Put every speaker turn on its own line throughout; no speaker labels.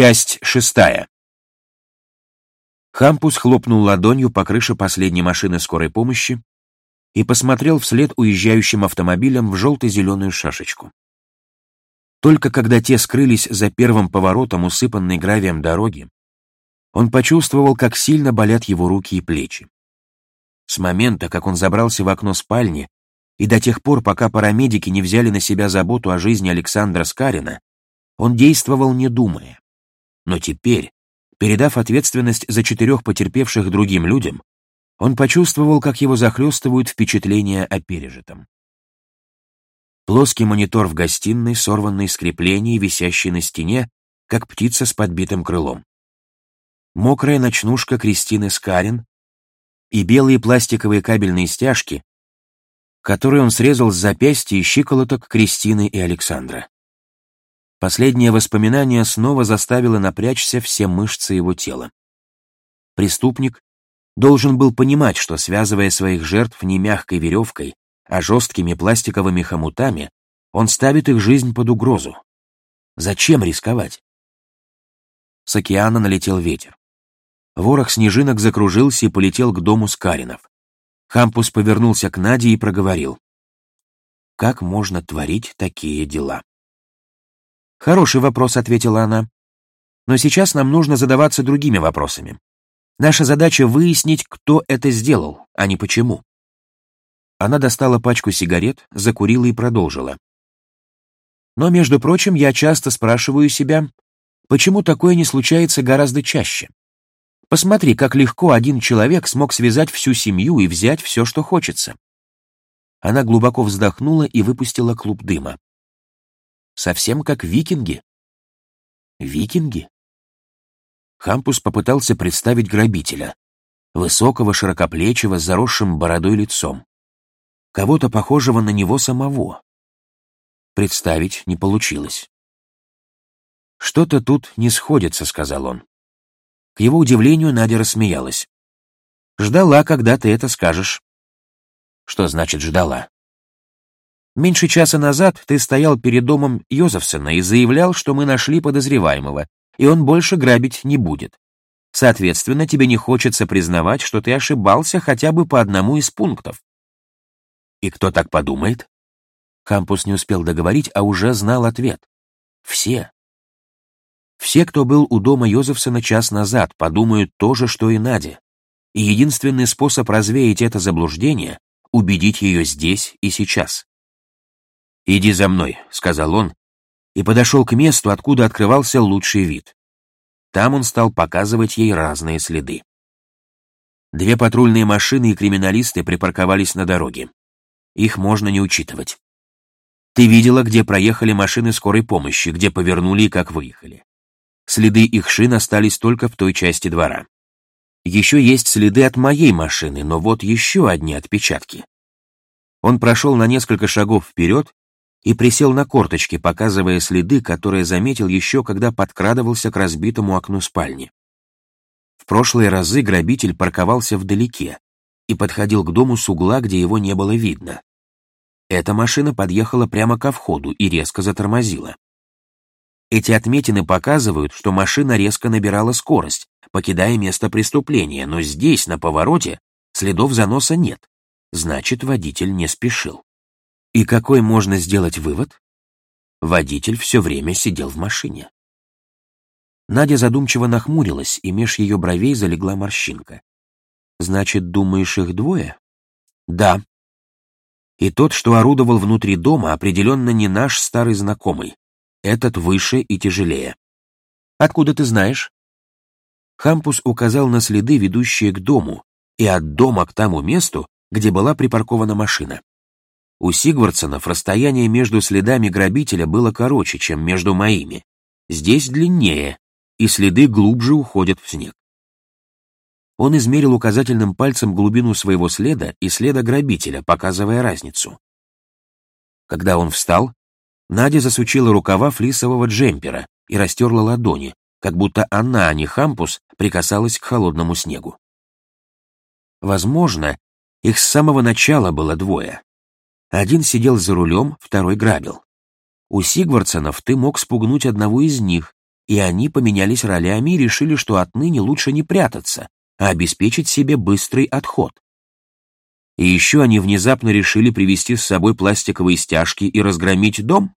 Часть шестая. Хампус хлопнул ладонью по крыше последней машины скорой помощи и посмотрел вслед уезжающим автомобилям в желто-зеленую шашечку. Только когда те скрылись за первым поворотом усыпанной гравием дороги, он почувствовал, как сильно болят его руки и плечи. С момента, как он забрался в окно спальни, и до тех пор, пока парамедики не взяли на себя заботу о жизни Александра Скарина, он действовал не думая. Но теперь, передав ответственность за четырех потерпевших другим людям, он почувствовал, как его захлестывают впечатления о пережитом. Плоский монитор в гостиной, сорванный с креплений, висящий на стене, как птица с подбитым крылом. Мокрая ночнушка Кристины Скарин и белые пластиковые кабельные стяжки, которые он срезал с запястья и щиколоток Кристины и Александра. Последнее воспоминание снова заставило напрячься все мышцы его тела. Преступник должен был понимать, что, связывая своих жертв не мягкой веревкой, а жесткими пластиковыми хомутами, он ставит их жизнь под угрозу. Зачем рисковать? С океана налетел ветер. Ворох снежинок закружился и полетел к дому Скаринов. Хампус повернулся к Наде и проговорил. «Как можно творить такие дела?» «Хороший вопрос», — ответила она. «Но сейчас нам нужно задаваться другими вопросами. Наша задача — выяснить, кто это сделал, а не почему». Она достала пачку сигарет, закурила и продолжила. «Но, между прочим, я часто спрашиваю себя, почему такое не случается гораздо чаще? Посмотри, как легко один человек смог связать всю семью и взять все, что хочется». Она глубоко вздохнула и выпустила клуб дыма совсем как викинги. Викинги? Хампус попытался представить грабителя, высокого, широкоплечего, с заросшим бородой лицом, кого-то похожего на него самого. Представить не получилось. «Что-то тут не сходится», — сказал он. К его удивлению Надя рассмеялась. «Ждала, когда ты это скажешь». «Что значит ждала?» Меньше часа назад ты стоял перед домом Йозефсона и заявлял, что мы нашли подозреваемого, и он больше грабить не будет. Соответственно, тебе не хочется признавать, что ты ошибался хотя бы по одному из пунктов. И кто так подумает? Хампус не успел договорить, а уже знал ответ. Все. Все, кто был у дома Йозефсона час назад, подумают то же, что и Надя. И единственный способ развеять это заблуждение — убедить ее здесь и сейчас. «Иди за мной», — сказал он, и подошел к месту, откуда открывался лучший вид. Там он стал показывать ей разные следы. Две патрульные машины и криминалисты припарковались на дороге. Их можно не учитывать. Ты видела, где проехали машины скорой помощи, где повернули и как выехали. Следы их шин остались только в той части двора. Еще есть следы от моей машины, но вот еще одни отпечатки. Он прошел на несколько шагов вперед и присел на корточки, показывая следы, которые заметил еще, когда подкрадывался к разбитому окну спальни. В прошлые разы грабитель парковался вдалеке и подходил к дому с угла, где его не было видно. Эта машина подъехала прямо ко входу и резко затормозила. Эти отметины показывают, что машина резко набирала скорость, покидая место преступления, но здесь, на повороте, следов заноса нет. Значит, водитель не спешил. И какой можно сделать вывод? Водитель все время сидел в машине. Надя задумчиво нахмурилась, и меж ее бровей залегла морщинка. «Значит, думаешь, их двое?» «Да». И тот, что орудовал внутри дома, определенно не наш старый знакомый. Этот выше и тяжелее. «Откуда ты знаешь?» Хампус указал на следы, ведущие к дому, и от дома к тому месту, где была припаркована машина. У Сигвардсонов расстояние между следами грабителя было короче, чем между моими. Здесь длиннее, и следы глубже уходят в снег. Он измерил указательным пальцем глубину своего следа и следа грабителя, показывая разницу. Когда он встал, Надя засучила рукава флисового джемпера и растерла ладони, как будто она, а не Хампус, прикасалась к холодному снегу. Возможно, их с самого начала было двое. Один сидел за рулем, второй грабил. У Сигвардсонов ты мог спугнуть одного из них, и они поменялись ролями и решили, что отныне лучше не прятаться, а обеспечить себе быстрый отход. И еще они внезапно решили привезти с собой пластиковые стяжки и разгромить дом?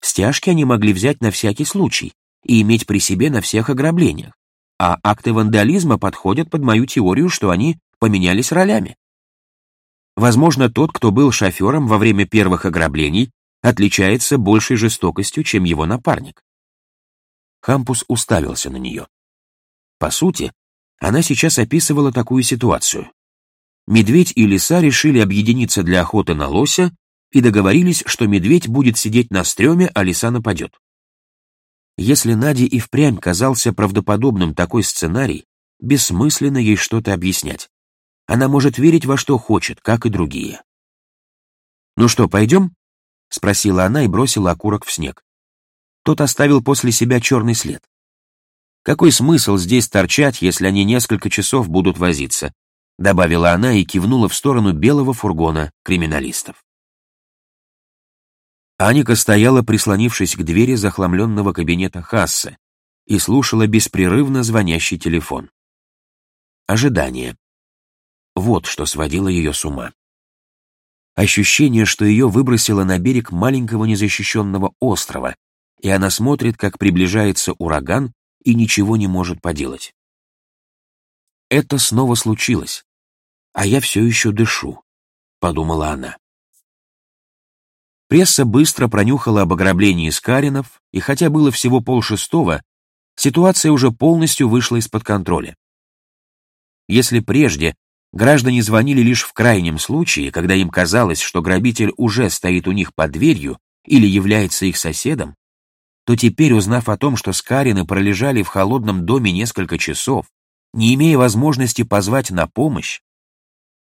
Стяжки они могли взять на всякий случай и иметь при себе на всех ограблениях, а акты вандализма подходят под мою теорию, что они поменялись ролями. Возможно, тот, кто был шофером во время первых ограблений, отличается большей жестокостью, чем его напарник. Хампус уставился на нее. По сути, она сейчас описывала такую ситуацию. Медведь и лиса решили объединиться для охоты на лося и договорились, что медведь будет сидеть на стреме, а лиса нападет. Если Наде и впрямь казался правдоподобным такой сценарий, бессмысленно ей что-то объяснять. Она может верить во что хочет, как и другие. «Ну что, пойдем?» — спросила она и бросила окурок в снег. Тот оставил после себя черный след. «Какой смысл здесь торчать, если они несколько часов будут возиться?» добавила она и кивнула в сторону белого фургона криминалистов. Аника стояла, прислонившись к двери захламленного кабинета Хассе, и слушала беспрерывно звонящий телефон. Ожидание. Вот что сводило ее с ума. Ощущение, что ее выбросило на берег маленького незащищенного острова, и она смотрит, как приближается ураган, и ничего не может поделать. Это снова случилось, а я все еще дышу, подумала она. Пресса быстро пронюхала об ограблении Скаринов, и хотя было всего полшестого, ситуация уже полностью вышла из-под контроля. Если прежде граждане звонили лишь в крайнем случае, когда им казалось, что грабитель уже стоит у них под дверью или является их соседом, то теперь, узнав о том, что Скарины пролежали в холодном доме несколько часов, не имея возможности позвать на помощь,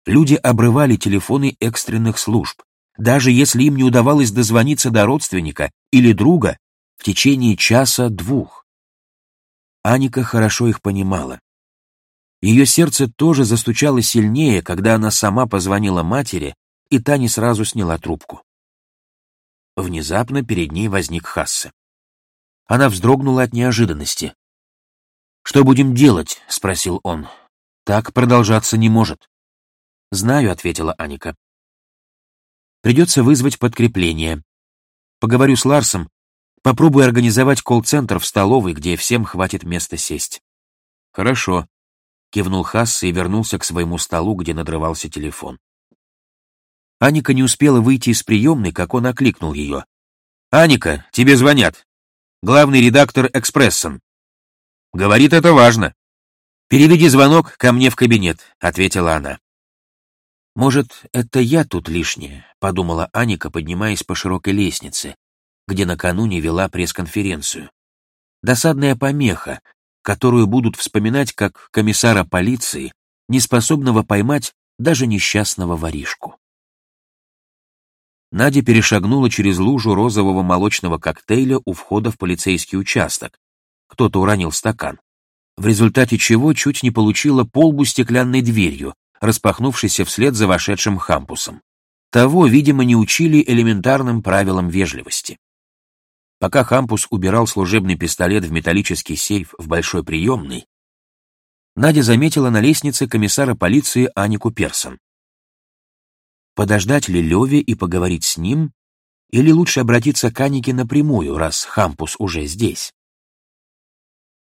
люди обрывали телефоны экстренных служб, даже если им не удавалось дозвониться до родственника или друга в течение часа-двух. Аника хорошо их понимала. Ее сердце тоже застучало сильнее, когда она сама позвонила матери, и та не сразу сняла трубку. Внезапно перед ней возник Хассе. Она вздрогнула от неожиданности. «Что будем делать?» — спросил он. «Так продолжаться не может». «Знаю», — ответила Аника. «Придется вызвать подкрепление. Поговорю с Ларсом, попробую организовать колл-центр в столовой, где всем хватит места сесть». «Хорошо», — кивнул Хасс и вернулся к своему столу, где надрывался телефон. Аника не успела выйти из приемной, как он окликнул ее. «Аника, тебе звонят!» главный редактор «Экспрессон». Говорит, это важно. «Переведи звонок ко мне в кабинет», — ответила она. «Может, это я тут лишняя», — подумала Аника, поднимаясь по широкой лестнице, где накануне вела пресс-конференцию. Досадная помеха, которую будут вспоминать как комиссара полиции, неспособного поймать даже несчастного воришку. Надя перешагнула через лужу розового молочного коктейля у входа в полицейский участок. Кто-то уронил стакан. В результате чего чуть не получила полбу стеклянной дверью, распахнувшейся вслед за вошедшим хампусом. Того, видимо, не учили элементарным правилам вежливости. Пока Хампус убирал служебный пистолет в металлический сейф в большой приемной, Надя заметила на лестнице комиссара полиции Анику Персон. Подождать ли Леве и поговорить с ним, или лучше обратиться к Анике напрямую, раз Хампус уже здесь?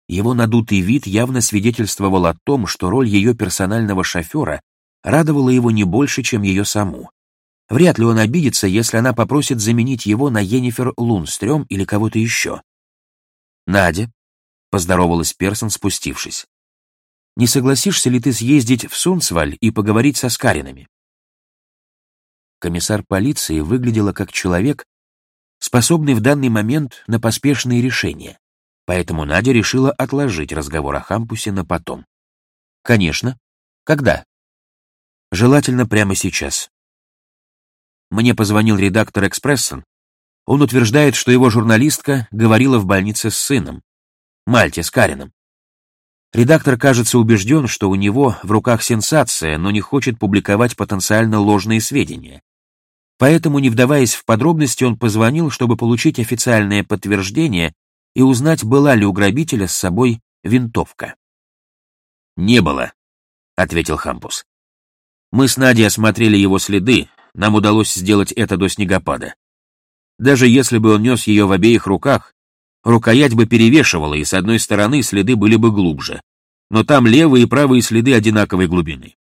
Его надутый вид явно свидетельствовал о том, что роль ее персонального шофера радовала его не больше, чем ее саму. Вряд ли он обидится, если она попросит заменить его на Йеннифер Лунстрём или кого-то еще. «Надя», — поздоровалась Персон, спустившись, — «не согласишься ли ты съездить в Сунцваль и поговорить со Скаринами?» комиссар полиции выглядела как человек, способный в данный момент на поспешные решения, поэтому Надя решила отложить разговор о Хампусе на потом. «Конечно. Когда?» «Желательно прямо сейчас». Мне позвонил редактор «Экспрессон». Он утверждает, что его журналистка говорила в больнице с сыном, Мальте с Карином. Редактор, кажется, убежден, что у него в руках сенсация, но не хочет публиковать потенциально ложные сведения. Поэтому, не вдаваясь в подробности, он позвонил, чтобы получить официальное подтверждение и узнать, была ли у грабителя с собой винтовка. «Не было», — ответил Хампус. «Мы с Надей осмотрели его следы, нам удалось сделать это до снегопада. Даже если бы он нес ее в обеих руках, рукоять бы перевешивала, и с одной стороны следы были бы глубже, но там левые и правые следы одинаковой глубины.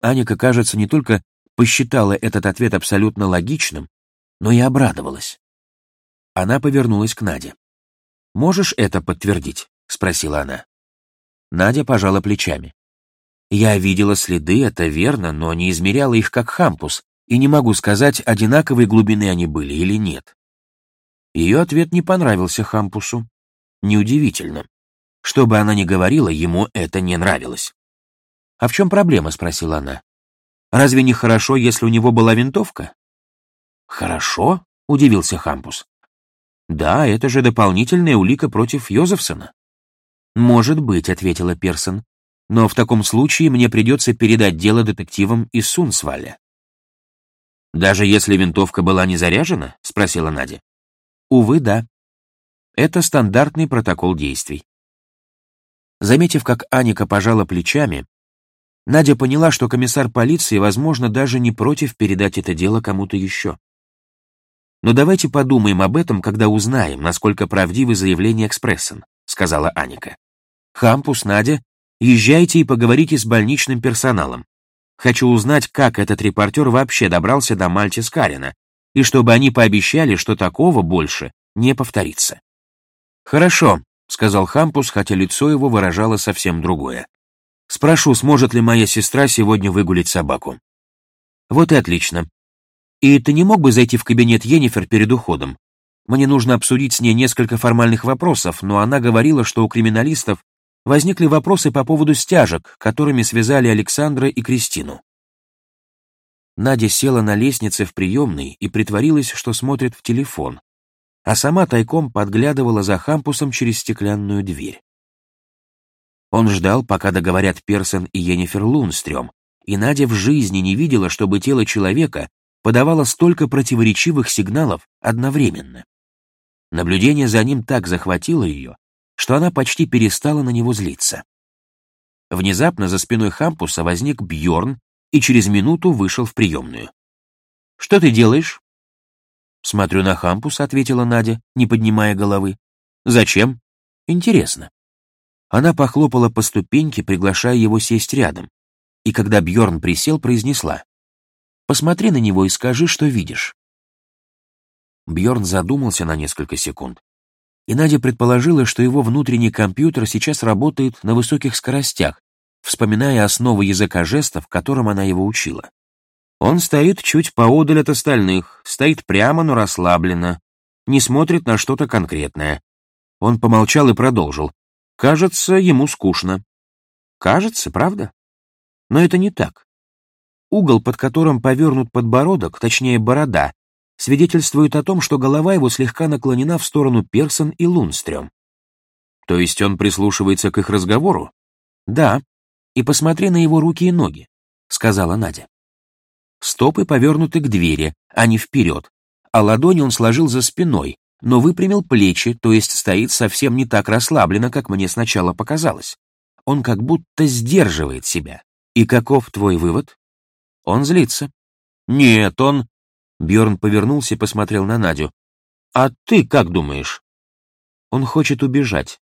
Аника, кажется, не только посчитала этот ответ абсолютно логичным, но и обрадовалась. Она повернулась к Наде. «Можешь это подтвердить?» — спросила она. Надя пожала плечами. «Я видела следы, это верно, но не измеряла их как хампус, и не могу сказать, одинаковой глубины они были или нет». Ее ответ не понравился хампусу. Неудивительно. Что бы она ни говорила, ему это не нравилось. «А в чем проблема?» — спросила она. «Разве не хорошо, если у него была винтовка?» «Хорошо?» — удивился Хампус. «Да, это же дополнительная улика против Йозефсона». «Может быть», — ответила Персон. «Но в таком случае мне придется передать дело детективам из Сунсваля». «Даже если винтовка была не заряжена?» — спросила Надя. «Увы, да. Это стандартный протокол действий». Заметив, как Аника пожала плечами, Надя поняла, что комиссар полиции, возможно, даже не против передать это дело кому-то еще. «Но давайте подумаем об этом, когда узнаем, насколько правдивы заявления Экспрессен», сказала Аника. «Хампус, Надя, езжайте и поговорите с больничным персоналом. Хочу узнать, как этот репортер вообще добрался до Мальти Скарина, и чтобы они пообещали, что такого больше не повторится». «Хорошо», — сказал Хампус, хотя лицо его выражало совсем другое. «Спрошу, сможет ли моя сестра сегодня выгулить собаку». «Вот и отлично. И ты не мог бы зайти в кабинет Йеннифер перед уходом? Мне нужно обсудить с ней несколько формальных вопросов, но она говорила, что у криминалистов возникли вопросы по поводу стяжек, которыми связали Александра и Кристину. Надя села на лестнице в приемной и притворилась, что смотрит в телефон, а сама тайком подглядывала за Хампусом через стеклянную дверь. Он ждал, пока договорят Персон и Йеннифер Лунстрём, и Надя в жизни не видела, чтобы тело человека подавала столько противоречивых сигналов одновременно. Наблюдение за ним так захватило ее, что она почти перестала на него злиться. Внезапно за спиной Хампуса возник Бьорн и через минуту вышел в приемную. «Что ты делаешь?» «Смотрю на Хампуса», — ответила Надя, не поднимая головы. «Зачем?» «Интересно». Она похлопала по ступеньке, приглашая его сесть рядом, и когда Бьорн присел, произнесла. Посмотри на него и скажи, что видишь. Бьорн задумался на несколько секунд, и Надя предположила, что его внутренний компьютер сейчас работает на высоких скоростях, вспоминая основы языка жестов, которым она его учила. Он стоит чуть поодаль от остальных, стоит прямо, но расслабленно, не смотрит на что-то конкретное. Он помолчал и продолжил. Кажется, ему скучно. Кажется, правда? Но это не так. Угол, под которым повернут подбородок, точнее борода, свидетельствует о том, что голова его слегка наклонена в сторону Персон и Лунстрём. То есть он прислушивается к их разговору? Да. И посмотри на его руки и ноги, сказала Надя. Стопы повернуты к двери, а не вперед, а ладони он сложил за спиной, но выпрямил плечи, то есть стоит совсем не так расслабленно, как мне сначала показалось. Он как будто сдерживает себя. И каков твой вывод? Он злится. Нет, он... Бьорн повернулся и посмотрел на Надю. А ты как думаешь? Он хочет убежать,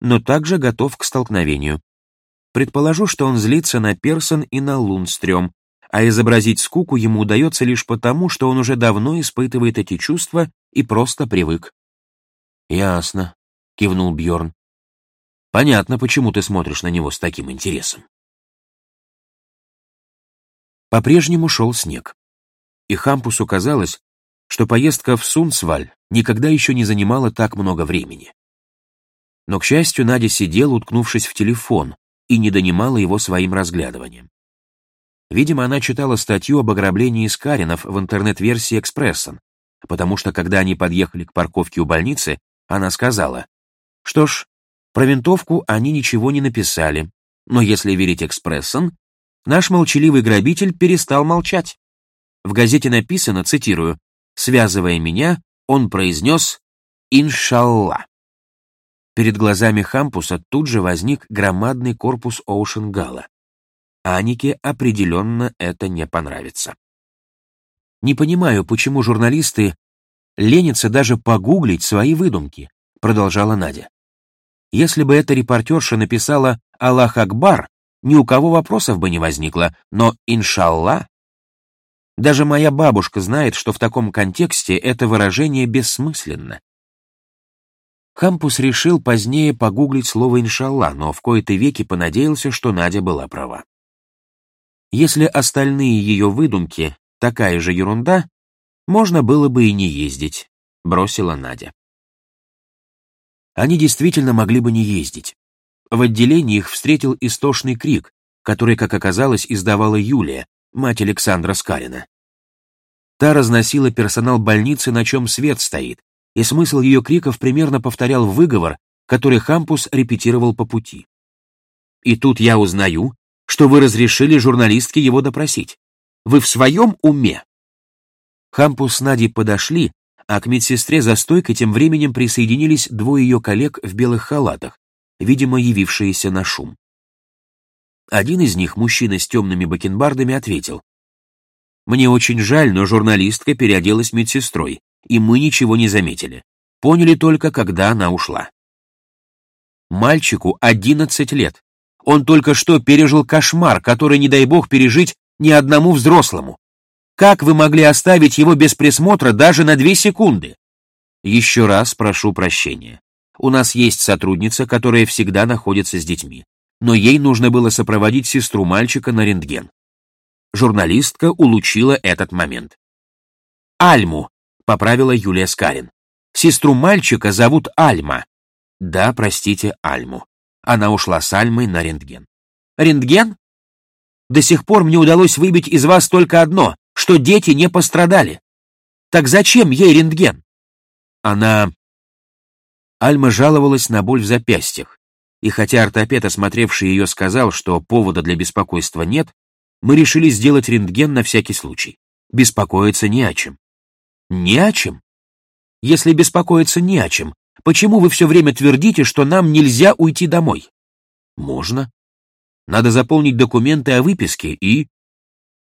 но также готов к столкновению. Предположу, что он злится на Персон и на Лунстрём, а изобразить скуку ему удается лишь потому, что он уже давно испытывает эти чувства и просто привык. «Ясно», — кивнул Бьорн. «Понятно, почему ты смотришь на него с таким интересом». По-прежнему шел снег. И Хампусу казалось, что поездка в Сунцваль никогда еще не занимала так много времени. Но, к счастью, Надя сидела, уткнувшись в телефон, и не донимала его своим разглядыванием. Видимо, она читала статью об ограблении Скаринов в интернет-версии «Экспрессон», потому что, когда они подъехали к парковке у больницы, она сказала, что ж, про винтовку они ничего не написали, но если верить «Экспрессон», наш молчаливый грабитель перестал молчать. В газете написано, цитирую, «Связывая меня, он произнес Иншалла. Перед глазами Хампуса тут же возник громадный корпус Оушенгала. Анике определенно это не понравится. Не понимаю, почему журналисты ленятся даже погуглить свои выдумки, продолжала Надя. Если бы эта репортерша написала «Аллах Акбар», ни у кого вопросов бы не возникло, но «Иншалла» Даже моя бабушка знает, что в таком контексте это выражение бессмысленно. Хампус решил позднее погуглить слово «иншалла», но в кои-то веки понадеялся, что Надя была права. Если остальные ее выдумки такая же ерунда, можно было бы и не ездить, бросила Надя. Они действительно могли бы не ездить. В отделении их встретил истошный крик, который, как оказалось, издавала Юлия, мать Александра Скарина. Та разносила персонал больницы, на чем свет стоит, и смысл ее криков примерно повторял выговор, который Хампус репетировал по пути. И тут я узнаю, что вы разрешили журналистке его допросить. Вы в своем уме? Хампус с Надей подошли, а к медсестре за стойкой тем временем присоединились двое ее коллег в белых халатах, видимо, явившиеся на шум. Один из них, мужчина с темными бакенбардами, ответил. «Мне очень жаль, но журналистка переоделась медсестрой, и мы ничего не заметили. Поняли только, когда она ушла». Мальчику 11 лет. Он только что пережил кошмар, который, не дай бог, пережить ни одному взрослому. Как вы могли оставить его без присмотра даже на две секунды? Еще раз прошу прощения. У нас есть сотрудница, которая всегда находится с детьми но ей нужно было сопроводить сестру мальчика на рентген. Журналистка улучила этот момент. «Альму», — поправила Юлия Скарин. «Сестру мальчика зовут Альма». «Да, простите, Альму». Она ушла с Альмой на рентген. «Рентген? До сих пор мне удалось выбить из вас только одно, что дети не пострадали. Так зачем ей рентген?» Она... Альма жаловалась на боль в запястьях, и хотя ортопед, осмотревший ее, сказал, что повода для беспокойства нет, мы решили сделать рентген на всякий случай. Беспокоиться не о чем. Не о чем? Если беспокоиться не о чем, почему вы все время твердите, что нам нельзя уйти домой? Можно. Надо заполнить документы о выписке и...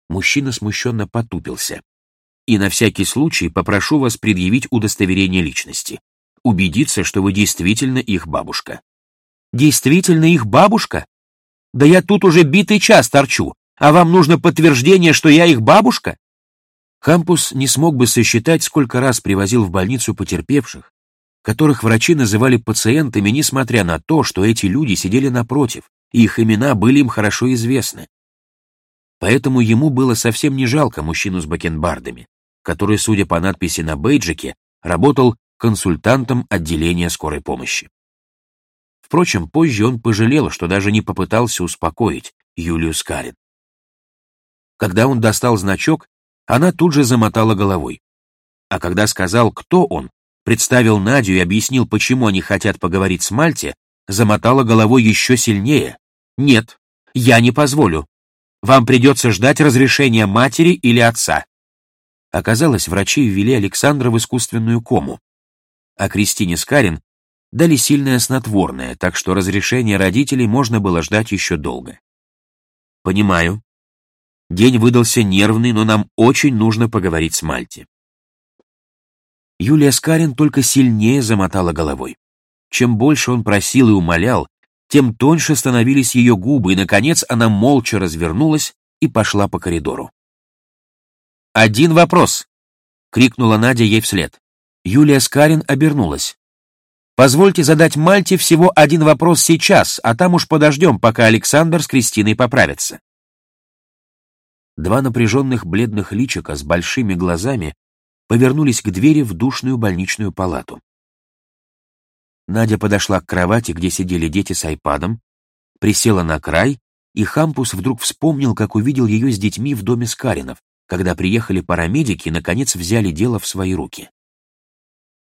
Мужчина смущенно потупился. И на всякий случай попрошу вас предъявить удостоверение личности. Убедиться, что вы действительно их бабушка действительно их бабушка? Да я тут уже битый час торчу, а вам нужно подтверждение, что я их бабушка? Хампус не смог бы сосчитать, сколько раз привозил в больницу потерпевших, которых врачи называли пациентами, несмотря на то, что эти люди сидели напротив, и их имена были им хорошо известны. Поэтому ему было совсем не жалко мужчину с бакенбардами, который, судя по надписи на бейджике, работал консультантом отделения скорой помощи. Впрочем, позже он пожалел, что даже не попытался успокоить Юлию Скарин. Когда он достал значок, она тут же замотала головой. А когда сказал, кто он, представил Надю и объяснил, почему они хотят поговорить с Мальте, замотала головой еще сильнее. «Нет, я не позволю. Вам придется ждать разрешения матери или отца». Оказалось, врачи ввели Александра в искусственную кому, а Кристине Скарин дали сильное снотворное, так что разрешение родителей можно было ждать еще долго. Понимаю. День выдался нервный, но нам очень нужно поговорить с Мальти. Юлия Скарин только сильнее замотала головой. Чем больше он просил и умолял, тем тоньше становились ее губы, и, наконец, она молча развернулась и пошла по коридору. «Один вопрос!» — крикнула Надя ей вслед. Юлия Скарин обернулась. Позвольте задать Мальте всего один вопрос сейчас, а там уж подождем, пока Александр с Кристиной поправятся. Два напряженных бледных личика с большими глазами повернулись к двери в душную больничную палату. Надя подошла к кровати, где сидели дети с айпадом, присела на край, и Хампус вдруг вспомнил, как увидел ее с детьми в доме Скаринов, когда приехали парамедики и, наконец, взяли дело в свои руки.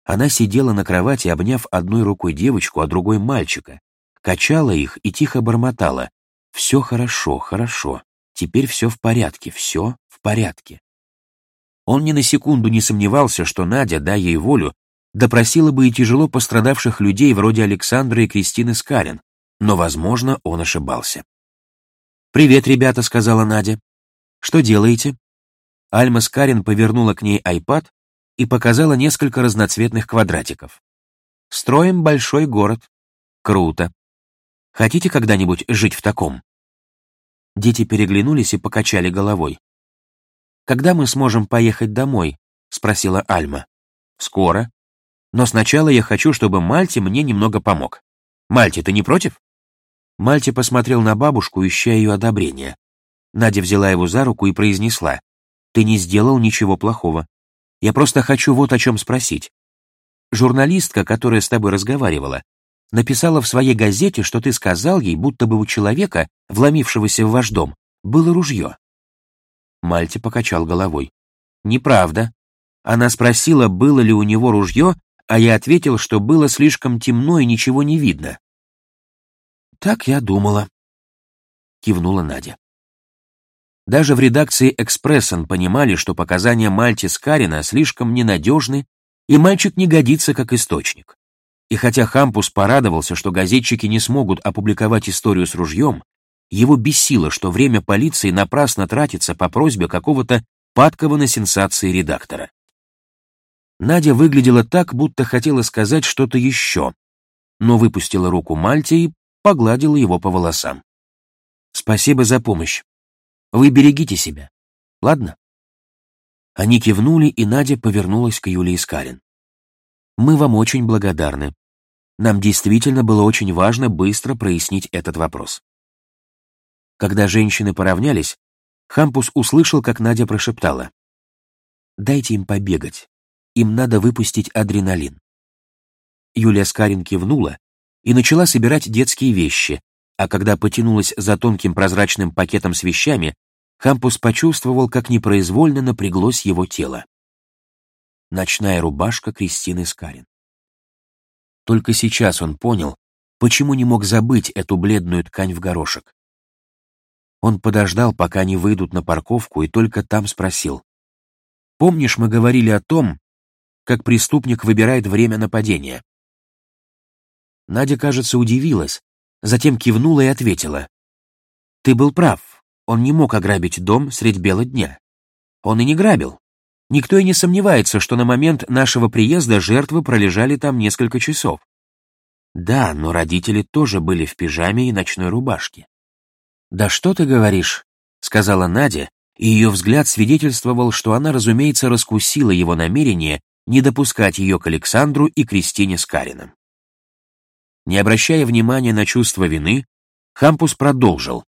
Она сидела на кровати, обняв одной рукой девочку, а другой мальчика, качала их и тихо бормотала. «Все хорошо, хорошо. Теперь все в порядке, все в порядке». Он ни на секунду не сомневался, что Надя, дай ей волю, допросила бы и тяжело пострадавших людей вроде Александра и Кристины Скарин, но, возможно, он ошибался. «Привет, ребята», — сказала Надя. «Что делаете?» Альма Скарин повернула к ней айпад и показала несколько разноцветных квадратиков. «Строим большой город. Круто. Хотите когда-нибудь жить в таком?» Дети переглянулись и покачали головой. «Когда мы сможем поехать домой?» — спросила Альма. «Скоро. Но сначала я хочу, чтобы Мальти мне немного помог. Мальти, ты не против?» Мальти посмотрел на бабушку, ища ее одобрения. Надя взяла его за руку и произнесла, «Ты не сделал ничего плохого. Я просто хочу вот о чем спросить. Журналистка, которая с тобой разговаривала, написала в своей газете, что ты сказал ей, будто бы у человека, вломившегося в ваш дом, было ружье». Мальти покачал головой. «Неправда. Она спросила, было ли у него ружье, а я ответил, что было слишком темно и ничего не видно. «Так я думала», — кивнула Надя. Даже в редакции «Экспрессон» понимали, что показания Мальти Скарина слишком ненадежны, и мальчик не годится как источник. И хотя Хампус порадовался, что газетчики не смогут опубликовать историю с ружьем, его бесило, что время полиции напрасно тратится по просьбе какого-то падкого на сенсации редактора. Надя выглядела так, будто хотела сказать что-то еще, но выпустила руку Мальти и погладила его по волосам. «Спасибо за помощь. Вы берегите себя. Ладно?» Они кивнули, и Надя повернулась к Юлии Скарин. «Мы вам очень благодарны. Нам действительно было очень важно быстро прояснить этот вопрос». Когда женщины поравнялись, Хампус услышал, как Надя прошептала. «Дайте им побегать. Им надо выпустить адреналин». Юлия Скарин кивнула, и начала собирать детские вещи, а когда потянулась за тонким прозрачным пакетом с вещами, Хампус почувствовал, как непроизвольно напряглось его тело. Ночная рубашка Кристины Скарин. Только сейчас он понял, почему не мог забыть эту бледную ткань в горошек. Он подождал, пока они выйдут на парковку, и только там спросил. «Помнишь, мы говорили о том, как преступник выбирает время нападения?» Надя, кажется, удивилась, затем кивнула и ответила. «Ты был прав, он не мог ограбить дом средь бела дня. Он и не грабил. Никто и не сомневается, что на момент нашего приезда жертвы пролежали там несколько часов. Да, но родители тоже были в пижаме и ночной рубашке. «Да что ты говоришь?» — сказала Надя, и ее взгляд свидетельствовал, что она, разумеется, раскусила его намерение не допускать ее к Александру и Кристине с Карином. Не обращая внимания на чувство вины, Хампус продолжил.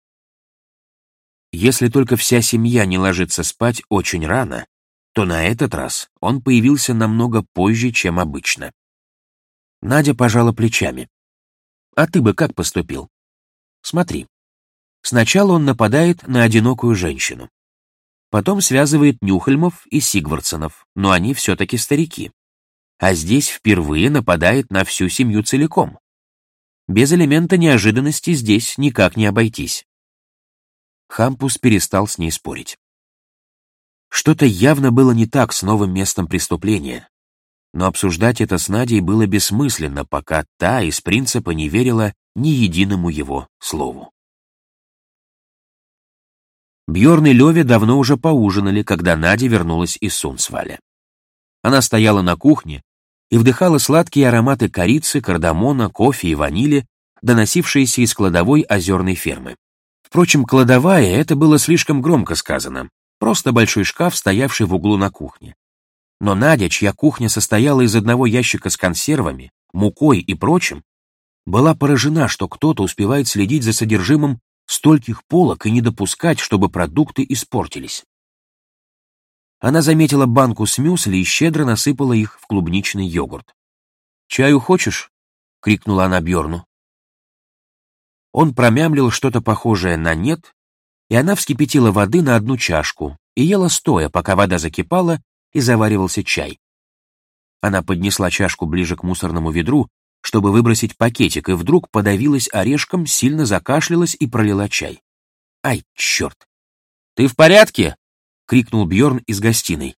Если только вся семья не ложится спать очень рано, то на этот раз он появился намного позже, чем обычно. Надя пожала плечами. «А ты бы как поступил?» «Смотри. Сначала он нападает на одинокую женщину. Потом связывает Нюхельмов и Сигвардсонов, но они все-таки старики. А здесь впервые нападает на всю семью целиком. Без элемента неожиданности здесь никак не обойтись. Хампус перестал с ней спорить. Что-то явно было не так с новым местом преступления, но обсуждать это с Надей было бессмысленно, пока та из принципа не верила ни единому его слову. Бьорн и Леви давно уже поужинали, когда Надя вернулась из Сунсваля. Она стояла на кухне, и вдыхала сладкие ароматы корицы, кардамона, кофе и ванили, доносившиеся из кладовой озерной фермы. Впрочем, кладовая — это было слишком громко сказано, просто большой шкаф, стоявший в углу на кухне. Но Надя, чья кухня состояла из одного ящика с консервами, мукой и прочим, была поражена, что кто-то успевает следить за содержимым стольких полок и не допускать, чтобы продукты испортились. Она заметила банку с мюсли и щедро насыпала их в клубничный йогурт. «Чаю хочешь?» — крикнула она Бьорну. Он промямлил что-то похожее на «нет», и она вскипятила воды на одну чашку и ела стоя, пока вода закипала и заваривался чай. Она поднесла чашку ближе к мусорному ведру, чтобы выбросить пакетик, и вдруг подавилась орешком, сильно закашлялась и пролила чай. «Ай, черт!» «Ты в порядке?» — крикнул Бьорн из гостиной.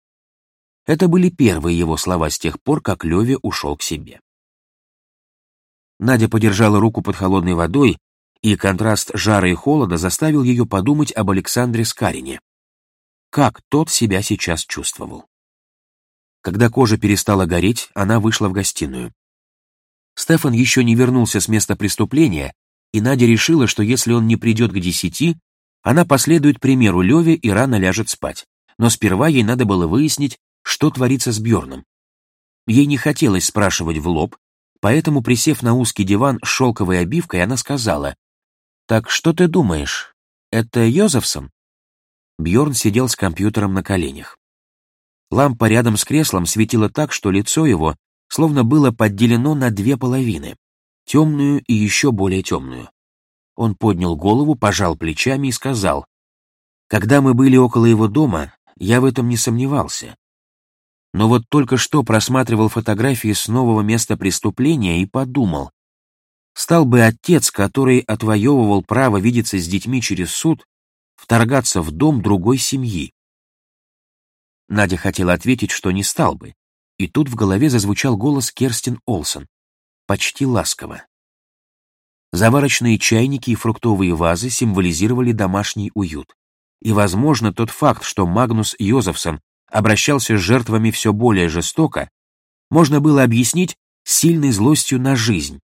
Это были первые его слова с тех пор, как Леве ушел к себе. Надя подержала руку под холодной водой, и контраст жара и холода заставил ее подумать об Александре Скарине. Как тот себя сейчас чувствовал. Когда кожа перестала гореть, она вышла в гостиную. Стефан еще не вернулся с места преступления, и Надя решила, что если он не придет к десяти, она последует примеру Леве и рано ляжет спать. Но сперва ей надо было выяснить, что творится с Бьорном. Ей не хотелось спрашивать в лоб, поэтому, присев на узкий диван с шелковой обивкой, она сказала, «Так что ты думаешь, это Йозефсон?» Бьорн сидел с компьютером на коленях. Лампа рядом с креслом светила так, что лицо его словно было подделено на две половины, темную и еще более темную. Он поднял голову, пожал плечами и сказал, «Когда мы были около его дома, я в этом не сомневался. Но вот только что просматривал фотографии с нового места преступления и подумал, стал бы отец, который отвоевывал право видеться с детьми через суд, вторгаться в дом другой семьи. Надя хотела ответить, что не стал бы, и тут в голове зазвучал голос Керстин Олсон, почти ласково. Заварочные чайники и фруктовые вазы символизировали домашний уют. И, возможно, тот факт, что Магнус Йозефсон обращался с жертвами все более жестоко, можно было объяснить сильной злостью на жизнь,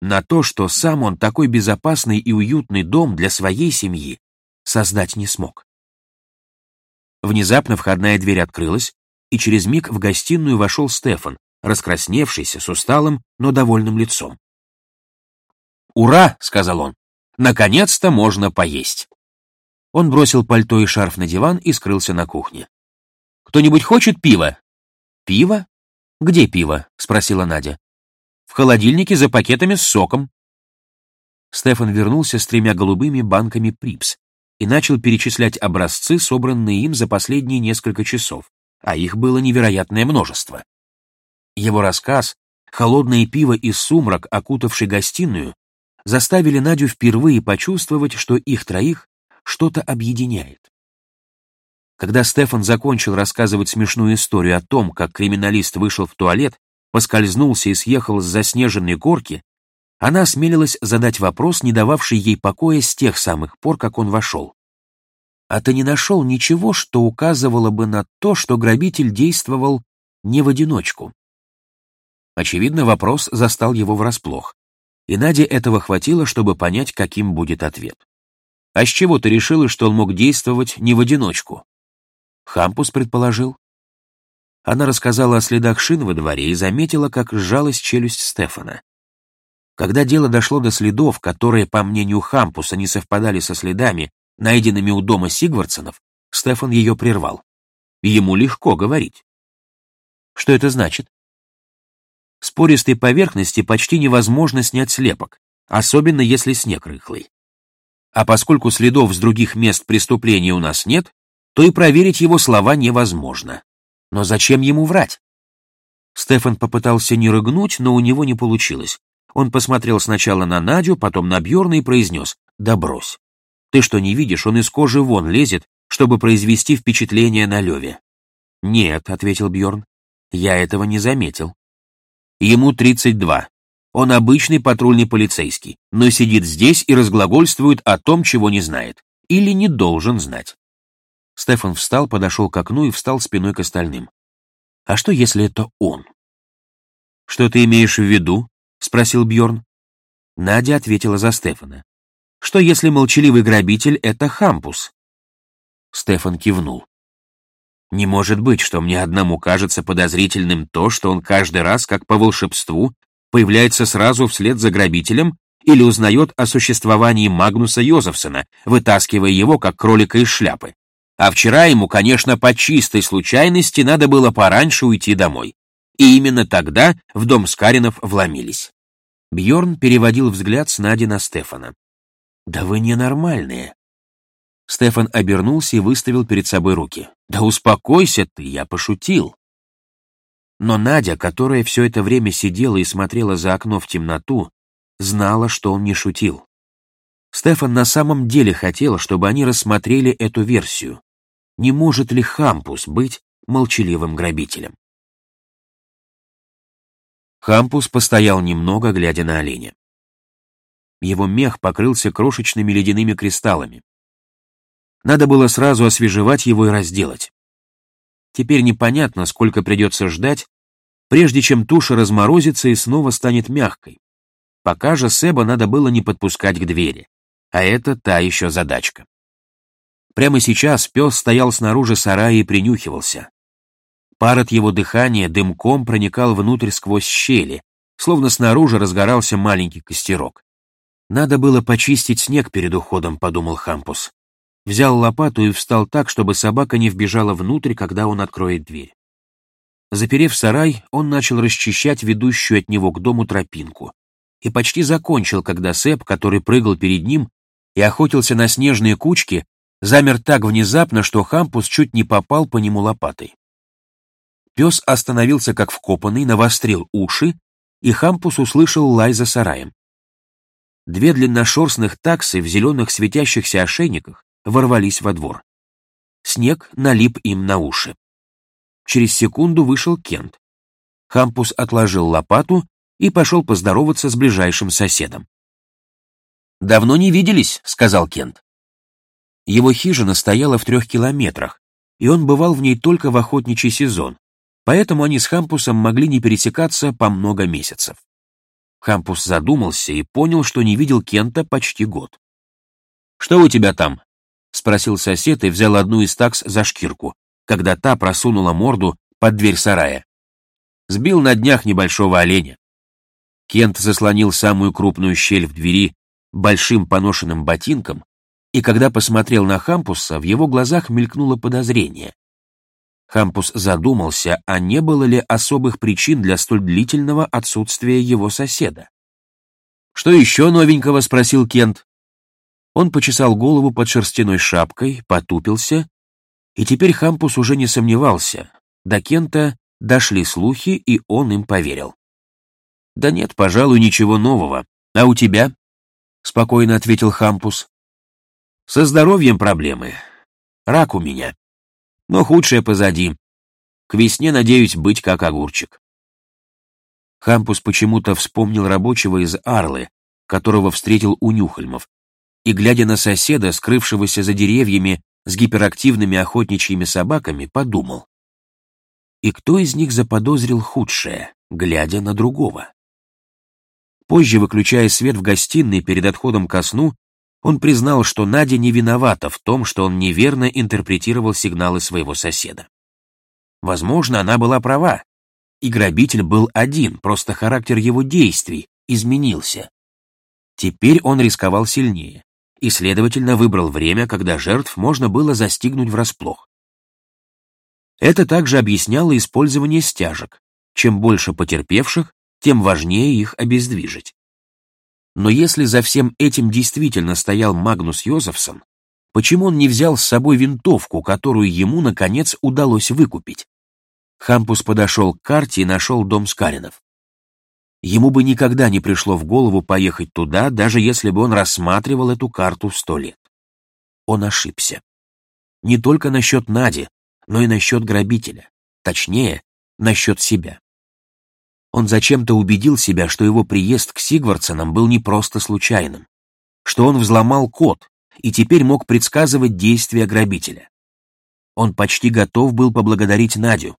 на то, что сам он такой безопасный и уютный дом для своей семьи создать не смог. Внезапно входная дверь открылась, и через миг в гостиную вошел Стефан, раскрасневшийся, с усталым, но довольным лицом. «Ура!» — сказал он. «Наконец-то можно поесть!» Он бросил пальто и шарф на диван и скрылся на кухне. «Кто-нибудь хочет пива?» «Пиво? Где пиво?» — спросила Надя. «В холодильнике за пакетами с соком». Стефан вернулся с тремя голубыми банками Припс и начал перечислять образцы, собранные им за последние несколько часов, а их было невероятное множество. Его рассказ, холодное пиво и сумрак, окутавший гостиную, заставили Надю впервые почувствовать, что их троих что-то объединяет. Когда Стефан закончил рассказывать смешную историю о том, как криминалист вышел в туалет, поскользнулся и съехал с заснеженной горки, она осмелилась задать вопрос, не дававший ей покоя с тех самых пор, как он вошел. «А ты не нашел ничего, что указывало бы на то, что грабитель действовал не в одиночку?» Очевидно, вопрос застал его врасплох, и Наде этого хватило, чтобы понять, каким будет ответ. «А с чего ты решила, что он мог действовать не в одиночку?» Хампус предположил. Она рассказала о следах шин во дворе и заметила, как сжалась челюсть Стефана. Когда дело дошло до следов, которые, по мнению Хампуса, не совпадали со следами, найденными у дома Сигвардсонов, Стефан ее прервал. Ему легко говорить. Что это значит? С пористой поверхности почти невозможно снять слепок, особенно если снег рыхлый. А поскольку следов с других мест преступления у нас нет, то и проверить его слова невозможно. Но зачем ему врать? Стефан попытался не рыгнуть, но у него не получилось. Он посмотрел сначала на Надю, потом на Бьорна и произнес «Да брось. Ты что, не видишь, он из кожи вон лезет, чтобы произвести впечатление на Леве». «Нет», — ответил Бьорн, — «я этого не заметил». Ему 32. Он обычный патрульный полицейский, но сидит здесь и разглагольствует о том, чего не знает. Или не должен знать. Стефан встал, подошел к окну и встал спиной к остальным. А что, если это он? Что ты имеешь в виду? спросил Бьорн. Надя ответила за Стефана. Что, если молчаливый грабитель — это Хампус? Стефан кивнул. Не может быть, что мне одному кажется подозрительным то, что он каждый раз, как по волшебству, появляется сразу вслед за грабителем или узнает о существовании Магнуса Йозефсона, вытаскивая его, как кролика из шляпы. А вчера ему, конечно, по чистой случайности надо было пораньше уйти домой. И именно тогда в дом Скаринов вломились. Бьорн переводил взгляд с Нади на Стефана. «Да вы ненормальные», Стефан обернулся и выставил перед собой руки. «Да успокойся ты, я пошутил». Но Надя, которая все это время сидела и смотрела за окно в темноту, знала, что он не шутил. Стефан на самом деле хотел, чтобы они рассмотрели эту версию. Не может ли Хампус быть молчаливым грабителем. Хампус постоял немного, глядя на оленя. Его мех покрылся крошечными ледяными кристаллами. Надо было сразу освежевать его и разделать. Теперь непонятно, сколько придется ждать, прежде чем туша разморозится и снова станет мягкой. Пока же Себа надо было не подпускать к двери, а это та еще задачка. Прямо сейчас пес стоял снаружи сарая и принюхивался. Пар от его дыхания дымком проникал внутрь сквозь щели, словно снаружи разгорался маленький костерок. «Надо было почистить снег перед уходом», — подумал Хампус. Взял лопату и встал так, чтобы собака не вбежала внутрь, когда он откроет дверь. Заперев сарай, он начал расчищать ведущую от него к дому тропинку. И почти закончил, когда Сэп, который прыгал перед ним и охотился на снежные кучки, замер так внезапно, что Хампус чуть не попал по нему лопатой. Пес остановился как вкопанный, навострил уши, и Хампус услышал лай за сараем. Две длинношерстных таксы в зеленых светящихся ошейниках ворвались во двор. Снег налип им на уши. Через секунду вышел Кент. Хампус отложил лопату и пошел поздороваться с ближайшим соседом. «Давно не виделись», — сказал Кент. Его хижина стояла в трех километрах, и он бывал в ней только в охотничий сезон, поэтому они с Хампусом могли не пересекаться по много месяцев. Хампус задумался и понял, что не видел Кента почти год. «Что у тебя там?» — спросил сосед и взял одну из такс за шкирку, когда та просунула морду под дверь сарая. Сбил на днях небольшого оленя. Кент заслонил самую крупную щель в двери большим поношенным ботинком, и когда посмотрел на Хампуса, в его глазах мелькнуло подозрение. Хампус задумался, а не было ли особых причин для столь длительного отсутствия его соседа. «Что еще новенького?» — спросил Кент. Он почесал голову под шерстяной шапкой, потупился, и теперь Хампус уже не сомневался. До Кента дошли слухи, и он им поверил. «Да нет, пожалуй, ничего нового. А у тебя?» — спокойно ответил Хампус. «Со здоровьем проблемы. Рак у меня. Но худшее позади. К весне надеюсь быть как огурчик». Хампус почему-то вспомнил рабочего из Арлы, которого встретил у Нюхальмов, и, глядя на соседа, скрывшегося за деревьями с гиперактивными охотничьими собаками, подумал. И кто из них заподозрил худшее, глядя на другого? Позже, выключая свет в гостиной перед отходом ко сну, он признал, что Надя не виновата в том, что он неверно интерпретировал сигналы своего соседа. Возможно, она была права, и грабитель был один, просто характер его действий изменился. Теперь он рисковал сильнее и, следовательно, выбрал время, когда жертв можно было застигнуть врасплох. Это также объясняло использование стяжек. Чем больше потерпевших, тем важнее их обездвижить. Но если за всем этим действительно стоял Магнус Йозефсон, почему он не взял с собой винтовку, которую ему, наконец, удалось выкупить? Хампус подошел к карте и нашел дом Скаринов. Ему бы никогда не пришло в голову поехать туда, даже если бы он рассматривал эту карту сто лет. Он ошибся. Не только насчет Нади, но и насчет грабителя. Точнее, насчет себя. Он зачем-то убедил себя, что его приезд к Сигвардсонам был не просто случайным, что он взломал код и теперь мог предсказывать действия грабителя. Он почти готов был поблагодарить Надю.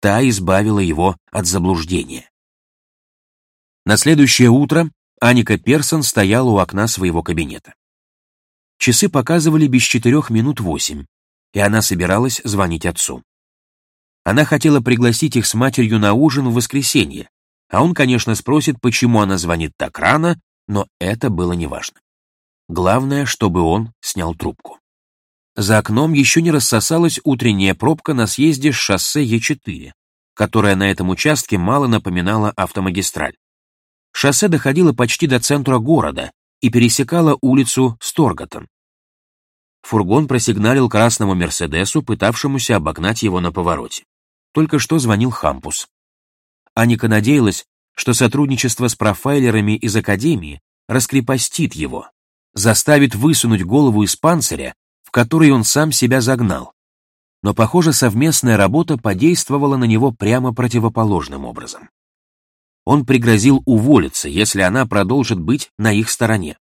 Та избавила его от заблуждения. На следующее утро Аника Персон стояла у окна своего кабинета. Часы показывали без четырех минут восемь, и она собиралась звонить отцу. Она хотела пригласить их с матерью на ужин в воскресенье, а он, конечно, спросит, почему она звонит так рано, но это было неважно. Главное, чтобы он снял трубку. За окном еще не рассосалась утренняя пробка на съезде с шоссе Е4, которая на этом участке мало напоминала автомагистраль. Шоссе доходило почти до центра города и пересекало улицу Сторготон. Фургон просигналил красному Мерседесу, пытавшемуся обогнать его на повороте. Только что звонил Хампус. Аника надеялась, что сотрудничество с профайлерами из Академии раскрепостит его, заставит высунуть голову из панциря, в который он сам себя загнал. но, похоже, совместная работа подействовала на него прямо противоположным образом. Он пригрозил уволиться, если она продолжит быть на их стороне.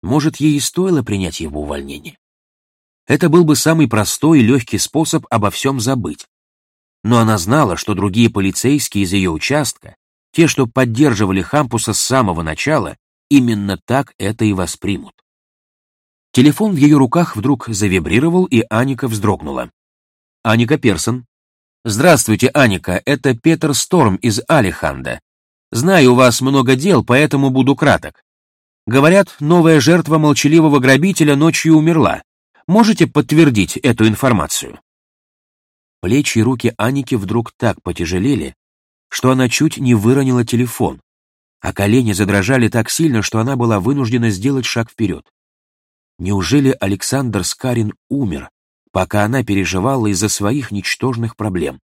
Может, ей и стоило принять его увольнение? Это был бы самый простой и легкий способ обо всем забыть. Но она знала, что другие полицейские из ее участка, те, что поддерживали Хампуса с самого начала, именно так это и воспримут. Телефон в ее руках вдруг завибрировал, и Аника вздрогнула. Аника Персон. «Здравствуйте, Аника, это Петер Сторм из Алиханда. Знаю, у вас много дел, поэтому буду краток. Говорят, новая жертва молчаливого грабителя ночью умерла. Можете подтвердить эту информацию?» Плечи и руки Аники вдруг так потяжелели, что она чуть не выронила телефон, а колени задрожали так сильно, что она была вынуждена сделать шаг вперед. Неужели Александр Скарин умер, пока она переживала из-за своих ничтожных проблем?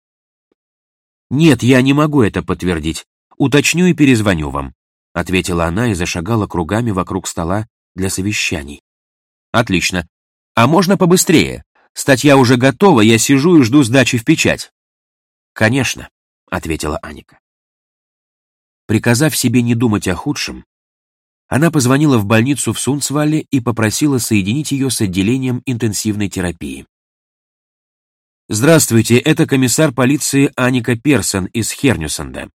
«Нет, я не могу это подтвердить. Уточню и перезвоню вам», — ответила она и зашагала кругами вокруг стола для совещаний. «Отлично. А можно побыстрее? Статья уже готова, я сижу и жду сдачи в печать». «Конечно», — ответила Аника. Приказав себе не думать о худшем, она позвонила в больницу в Сунцвале и попросила соединить ее с отделением интенсивной терапии. «Здравствуйте, это комиссар полиции Аника Персон из Хернюсенда.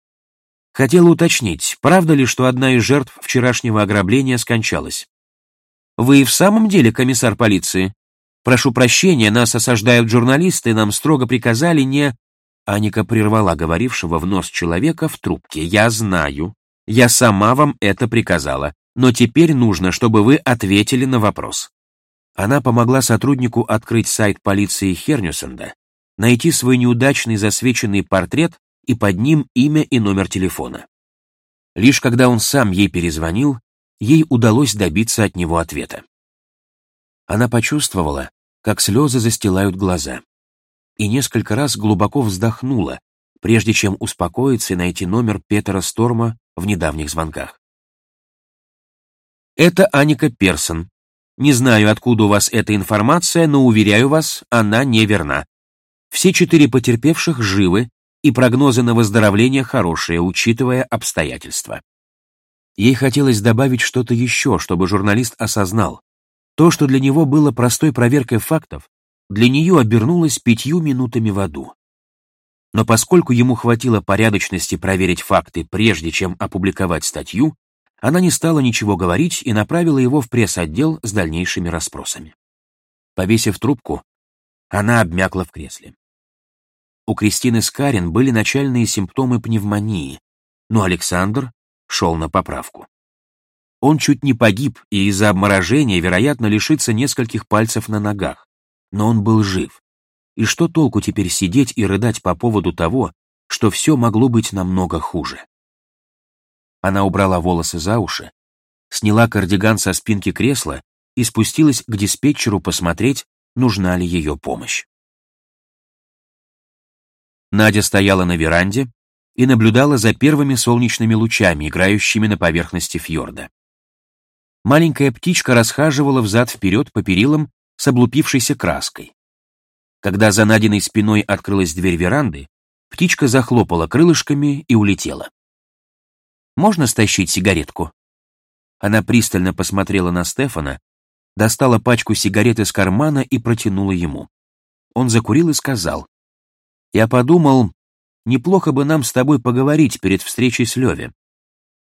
Хотела уточнить, правда ли, что одна из жертв вчерашнего ограбления скончалась? Вы в самом деле комиссар полиции? Прошу прощения, нас осаждают журналисты, нам строго приказали не...» Аника прервала говорившего в нос человека в трубке. «Я знаю. Я сама вам это приказала но теперь нужно, чтобы вы ответили на вопрос. Она помогла сотруднику открыть сайт полиции Хернюсенда, найти свой неудачный засвеченный портрет и под ним имя и номер телефона. Лишь когда он сам ей перезвонил, ей удалось добиться от него ответа. Она почувствовала, как слезы застилают глаза, и несколько раз глубоко вздохнула, прежде чем успокоиться и найти номер Петера Сторма в недавних звонках. Это Аника Персон. Не знаю, откуда у вас эта информация, но уверяю вас, она неверна. Все четыре потерпевших живы, и прогнозы на выздоровление хорошие, учитывая обстоятельства. Ей хотелось добавить что-то еще, чтобы журналист осознал. То, что для него было простой проверкой фактов, для нее обернулось пятью минутами в аду. Но поскольку ему хватило порядочности проверить факты, прежде чем опубликовать статью, она не стала ничего говорить и направила его в пресс-отдел с дальнейшими расспросами. Повесив трубку, она обмякла в кресле. У Кристины Скарин были начальные симптомы пневмонии, но Александр шел на поправку. Он чуть не погиб и из-за обморожения, вероятно, лишится нескольких пальцев на ногах, но он был жив. И что толку теперь сидеть и рыдать по поводу того, что все могло быть намного хуже? Она убрала волосы за уши, сняла кардиган со спинки кресла и спустилась к диспетчеру посмотреть, нужна ли ее помощь. Надя стояла на веранде и наблюдала за первыми солнечными лучами, играющими на поверхности фьорда. Маленькая птичка расхаживала взад-вперед по перилам с облупившейся краской. Когда за Надиной спиной открылась дверь веранды, птичка захлопала крылышками и улетела. Можно стащить сигаретку?» Она пристально посмотрела на Стефана, достала пачку сигарет из кармана и протянула ему. Он закурил и сказал, «Я подумал, неплохо бы нам с тобой поговорить перед встречей с Леви.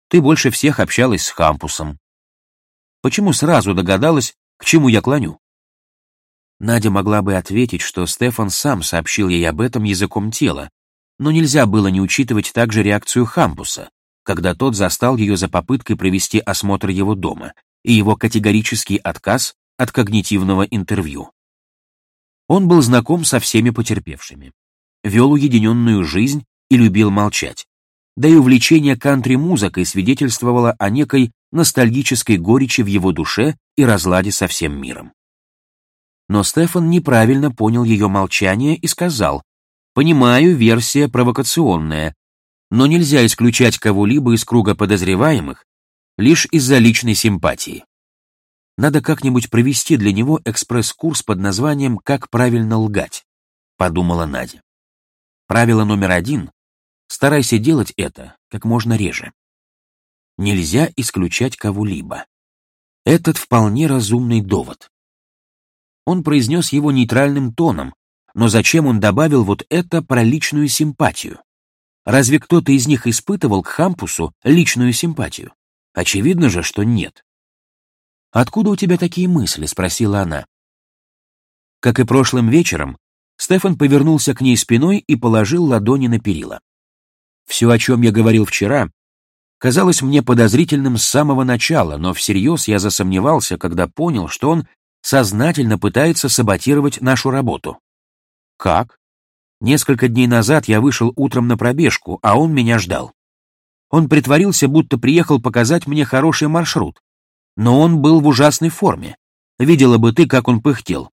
Ты больше всех общалась с Хампусом. Почему сразу догадалась, к чему я клоню?» Надя могла бы ответить, что Стефан сам сообщил ей об этом языком тела, но нельзя было не учитывать также реакцию Хампуса когда тот застал ее за попыткой провести осмотр его дома и его категорический отказ от когнитивного интервью. Он был знаком со всеми потерпевшими, вел уединенную жизнь и любил молчать, да и увлечение кантри-музыкой свидетельствовало о некой ностальгической горечи в его душе и разладе со всем миром. Но Стефан неправильно понял ее молчание и сказал, «Понимаю, версия провокационная, но нельзя исключать кого-либо из круга подозреваемых лишь из-за личной симпатии. Надо как-нибудь провести для него экспресс-курс под названием «Как правильно лгать». подумала Надя. Правило номер один — старайся делать это как можно реже. Нельзя исключать кого-либо. Этот вполне разумный довод. Он произнес его нейтральным тоном, но зачем он добавил вот это про личную симпатию? Разве кто-то из них испытывал к Хампусу личную симпатию? Очевидно же, что нет. «Откуда у тебя такие мысли?» — спросила она. Как и прошлым вечером, Стефан повернулся к ней спиной и положил ладони на перила. Все, о чем я говорил вчера, казалось мне подозрительным с самого начала, но всерьез я засомневался, когда понял, что он сознательно пытается саботировать нашу работу. Как? Несколько дней назад я вышел утром на пробежку, а он меня ждал. Он притворился, будто приехал показать мне хороший маршрут. Но он был в ужасной форме. Видела бы ты, как он пыхтел.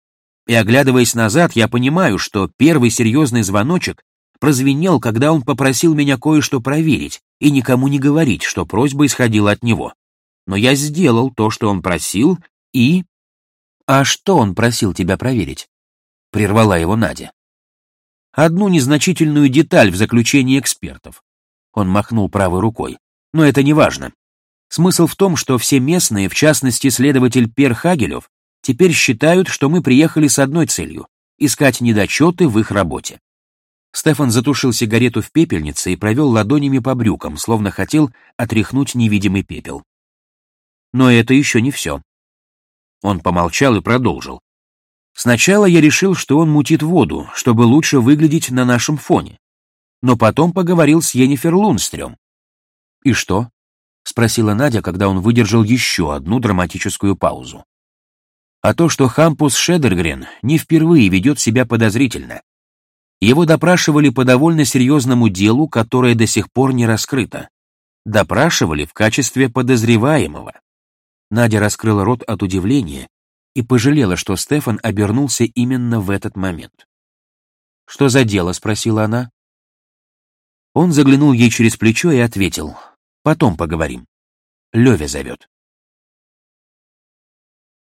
И оглядываясь назад, я понимаю, что первый серьезный звоночек прозвенел, когда он попросил меня кое-что проверить и никому не говорить, что просьба исходила от него. Но я сделал то, что он просил, и... «А что он просил тебя проверить?» — прервала его Надя. «Одну незначительную деталь в заключении экспертов». Он махнул правой рукой. «Но это не важно. Смысл в том, что все местные, в частности следователь Пер Хагелев, теперь считают, что мы приехали с одной целью — искать недочеты в их работе». Стефан затушил сигарету в пепельнице и провел ладонями по брюкам, словно хотел отряхнуть невидимый пепел. Но это еще не все. Он помолчал и продолжил. Сначала я решил, что он мутит воду, чтобы лучше выглядеть на нашем фоне. Но потом поговорил с Йеннифер Лунстрём. «И что?» — спросила Надя, когда он выдержал еще одну драматическую паузу. А то, что Хампус Шедергрен не впервые ведет себя подозрительно. Его допрашивали по довольно серьезному делу, которое до сих пор не раскрыто. Допрашивали в качестве подозреваемого. Надя раскрыла рот от удивления и пожалела, что Стефан обернулся именно в этот момент. «Что за дело?» — спросила она. Он заглянул ей через плечо и ответил. «Потом поговорим. Левя зовет».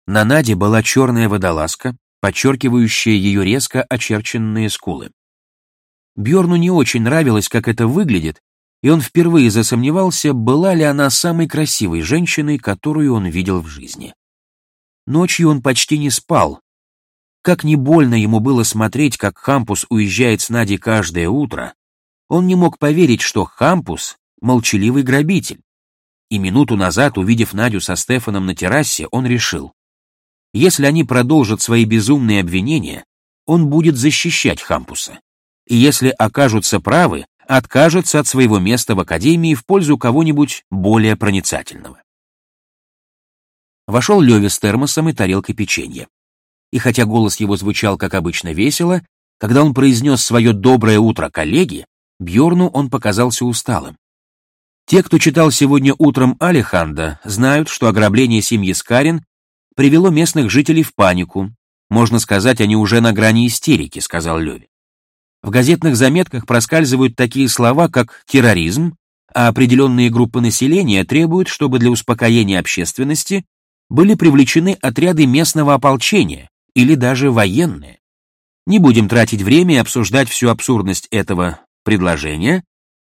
На Наде была черная водолазка, подчеркивающая ее резко очерченные скулы. Бьорну не очень нравилось, как это выглядит, и он впервые засомневался, была ли она самой красивой женщиной, которую он видел в жизни. Ночью он почти не спал. Как не больно ему было смотреть, как Хампус уезжает с Надей каждое утро, он не мог поверить, что Хампус — молчаливый грабитель. И минуту назад, увидев Надю со Стефаном на террасе, он решил, если они продолжат свои безумные обвинения, он будет защищать Хампуса. И если окажутся правы, откажется от своего места в академии в пользу кого-нибудь более проницательного. Вошел Леви с термосом и тарелкой печенья. И хотя голос его звучал, как обычно, весело, когда он произнес свое «доброе утро, коллеги», Бьорну он показался усталым. Те, кто читал сегодня утром Алиханда, знают, что ограбление семьи Скарин привело местных жителей в панику. Можно сказать, они уже на грани истерики, сказал Леви. В газетных заметках проскальзывают такие слова, как терроризм, а определенные группы населения требуют, чтобы для успокоения общественности были привлечены отряды местного ополчения или даже военные. Не будем тратить время и обсуждать всю абсурдность этого предложения.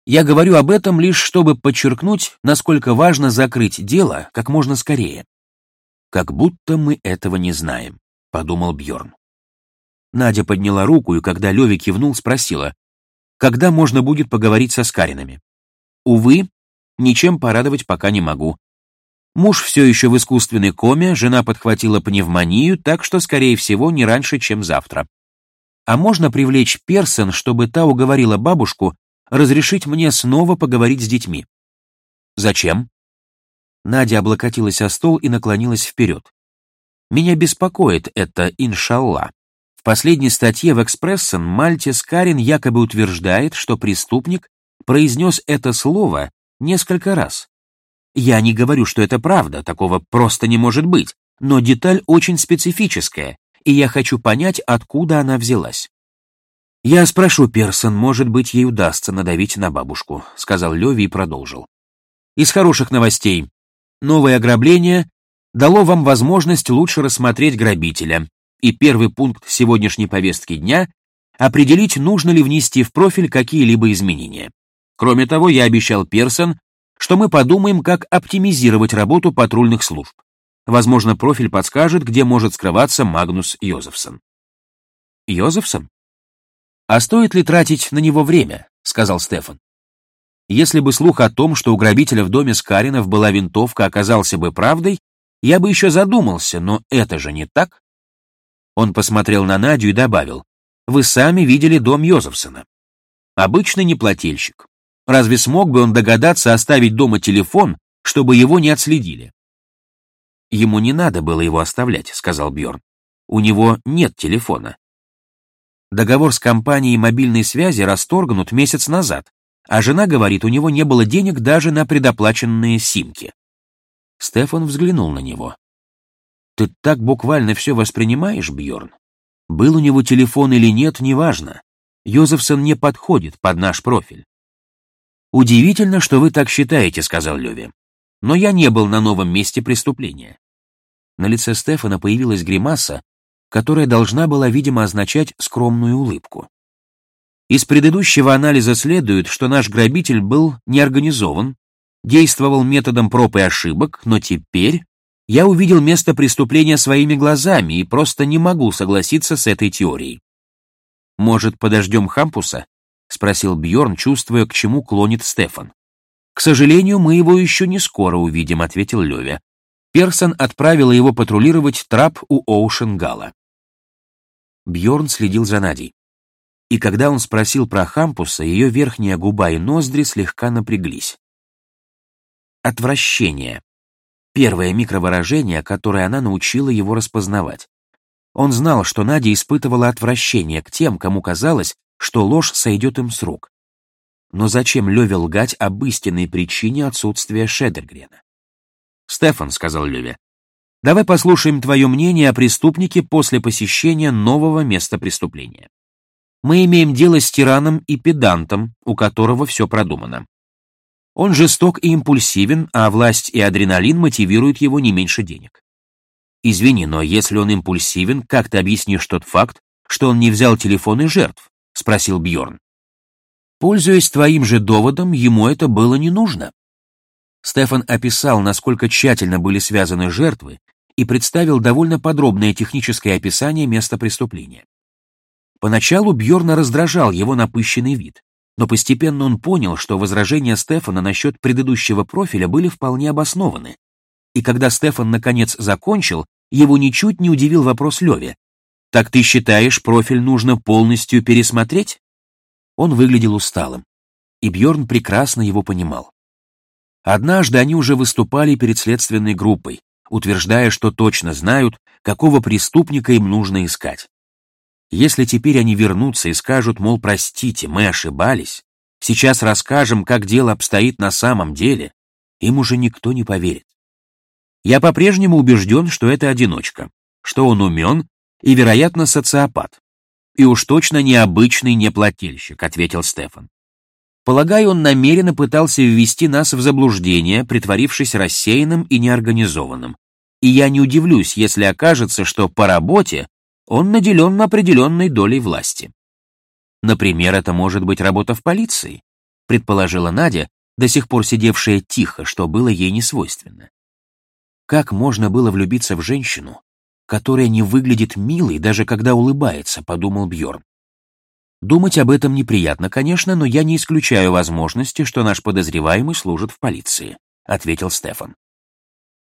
Я говорю об этом лишь, чтобы подчеркнуть, насколько важно закрыть дело как можно скорее. Как будто мы этого не знаем, подумал Бьорн. Надя подняла руку и, когда Леви кивнул, спросила, когда можно будет поговорить со Скаринами. Увы, ничем порадовать пока не могу. Муж все еще в искусственной коме, жена подхватила пневмонию, так что, скорее всего, не раньше, чем завтра. А можно привлечь Персон, чтобы та уговорила бабушку разрешить мне снова поговорить с детьми? Зачем? Надя облокотилась о стол и наклонилась вперед. Меня беспокоит это, иншалла. В последней статье в «Экспрессен» Мальтис Карин якобы утверждает, что преступник произнес это слово несколько раз. Я не говорю, что это правда, такого просто не может быть, но деталь очень специфическая, и я хочу понять, откуда она взялась. «Я спрошу Персон, может быть, ей удастся надавить на бабушку», — сказал Леви и продолжил. «Из хороших новостей. Новое ограбление дало вам возможность лучше рассмотреть грабителя, и первый пункт сегодняшней повестки дня определить, нужно ли внести в профиль какие-либо изменения. Кроме того, я обещал Персон, что мы подумаем, как оптимизировать работу патрульных служб. Возможно, профиль подскажет, где может скрываться Магнус Йозефсон. Йозефсон? А стоит ли тратить на него время? сказал Стефан. Если бы слух о том, что у грабителя в доме Скаринов была винтовка, оказался бы правдой, я бы еще задумался, но это же не так. Он посмотрел на Надю и добавил, «Вы сами видели дом Йозефсона. Обычный неплательщик. Разве смог бы он догадаться оставить дома телефон, чтобы его не отследили?» «Ему не надо было его оставлять», — сказал Бьорн. «У него нет телефона». Договор с компанией мобильной связи расторгнут месяц назад, а жена говорит, у него не было денег даже на предоплаченные симки. Стефан взглянул на него. «Ты так буквально все воспринимаешь, Бьорн? Был у него телефон или нет, неважно. Йозефсон не подходит под наш профиль». «Удивительно, что вы так считаете», — сказал Леви. «Но я не был на новом месте преступления». На лице Стефана появилась гримаса, которая должна была, видимо, означать скромную улыбку. Из предыдущего анализа следует, что наш грабитель был неорганизован, действовал методом проб и ошибок, но теперь я увидел место преступления своими глазами и просто не могу согласиться с этой теорией. «Может, подождем Хампуса?» — спросил Бьорн, чувствуя, к чему клонит Стефан. «К сожалению, мы его еще не скоро увидим», — ответил Левя. Персон отправила его патрулировать трап у Оушенгала. Бьорн следил за Надей и когда он спросил про Хампуса, ее верхняя губа и ноздри слегка напряглись. Отвращение. Первое микровыражение, которое она научила его распознавать. Он знал, что Надя испытывала отвращение к тем, кому казалось, что ложь сойдет им с рук. Но зачем Леве лгать об истинной причине отсутствия Шедергрена? «Стефан», — сказал Леве, — «давай послушаем твое мнение о преступнике после посещения нового места преступления» мы имеем дело с тираном и педантом, у которого все продумано. Он жесток и импульсивен, а власть и адреналин мотивируют его не меньше денег. Извини, но если он импульсивен, как ты объяснишь тот факт, что он не взял телефоны жертв? спросил Бьорн. Пользуясь твоим же доводом, ему это было не нужно. Стефан описал, насколько тщательно были связаны жертвы, и представил довольно подробное техническое описание места преступления. Поначалу Бьорна раздражал его напыщенный вид, но постепенно он понял, что возражения Стефана насчет предыдущего профиля были вполне обоснованы. И когда Стефан наконец закончил, его ничуть не удивил вопрос Леве. «Так ты считаешь, профиль нужно полностью пересмотреть?» Он выглядел усталым, и Бьорн прекрасно его понимал. Однажды они уже выступали перед следственной группой, утверждая, что точно знают, какого преступника им нужно искать. Если теперь они вернутся и скажут, мол, простите, мы ошибались, сейчас расскажем, как дело обстоит на самом деле, им уже никто не поверит. Я по-прежнему убежден, что это одиночка, что он умен и, вероятно, социопат. И уж точно необычный неплательщик, ответил Стефан. Полагаю, он намеренно пытался ввести нас в заблуждение, притворившись рассеянным и неорганизованным. И я не удивлюсь, если окажется, что по работе он наделен определенной долей власти. Например, это может быть работа в полиции, предположила Надя, до сих пор сидевшая тихо, что было ей не свойственно. Как можно было влюбиться в женщину, которая не выглядит милой, даже когда улыбается, подумал Бьорн. Думать об этом неприятно, конечно, но я не исключаю возможности, что наш подозреваемый служит в полиции, ответил Стефан.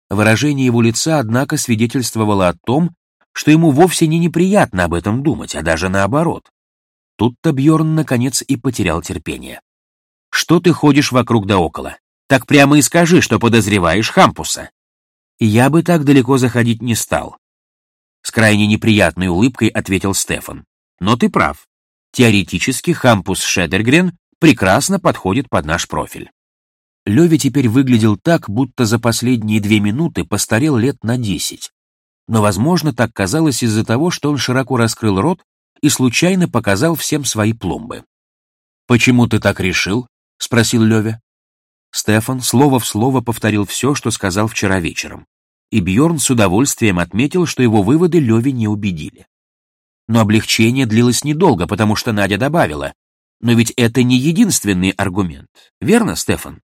Выражение его лица, однако, свидетельствовало о том, что ему вовсе не неприятно об этом думать, а даже наоборот. Тут-то Бьорн наконец и потерял терпение. «Что ты ходишь вокруг да около? Так прямо и скажи, что подозреваешь Хампуса». «Я бы так далеко заходить не стал», — с крайне неприятной улыбкой ответил Стефан. «Но ты прав. Теоретически Хампус Шедергрен прекрасно подходит под наш профиль». Леви теперь выглядел так, будто за последние две минуты постарел лет на десять но, возможно, так казалось из-за того, что он широко раскрыл рот и случайно показал всем свои пломбы. «Почему ты так решил?» — спросил Левя. Стефан слово в слово повторил все, что сказал вчера вечером, и Бьорн с удовольствием отметил, что его выводы Леве не убедили. Но облегчение длилось недолго, потому что Надя добавила. Но ведь это не единственный аргумент. Верно, Стефан?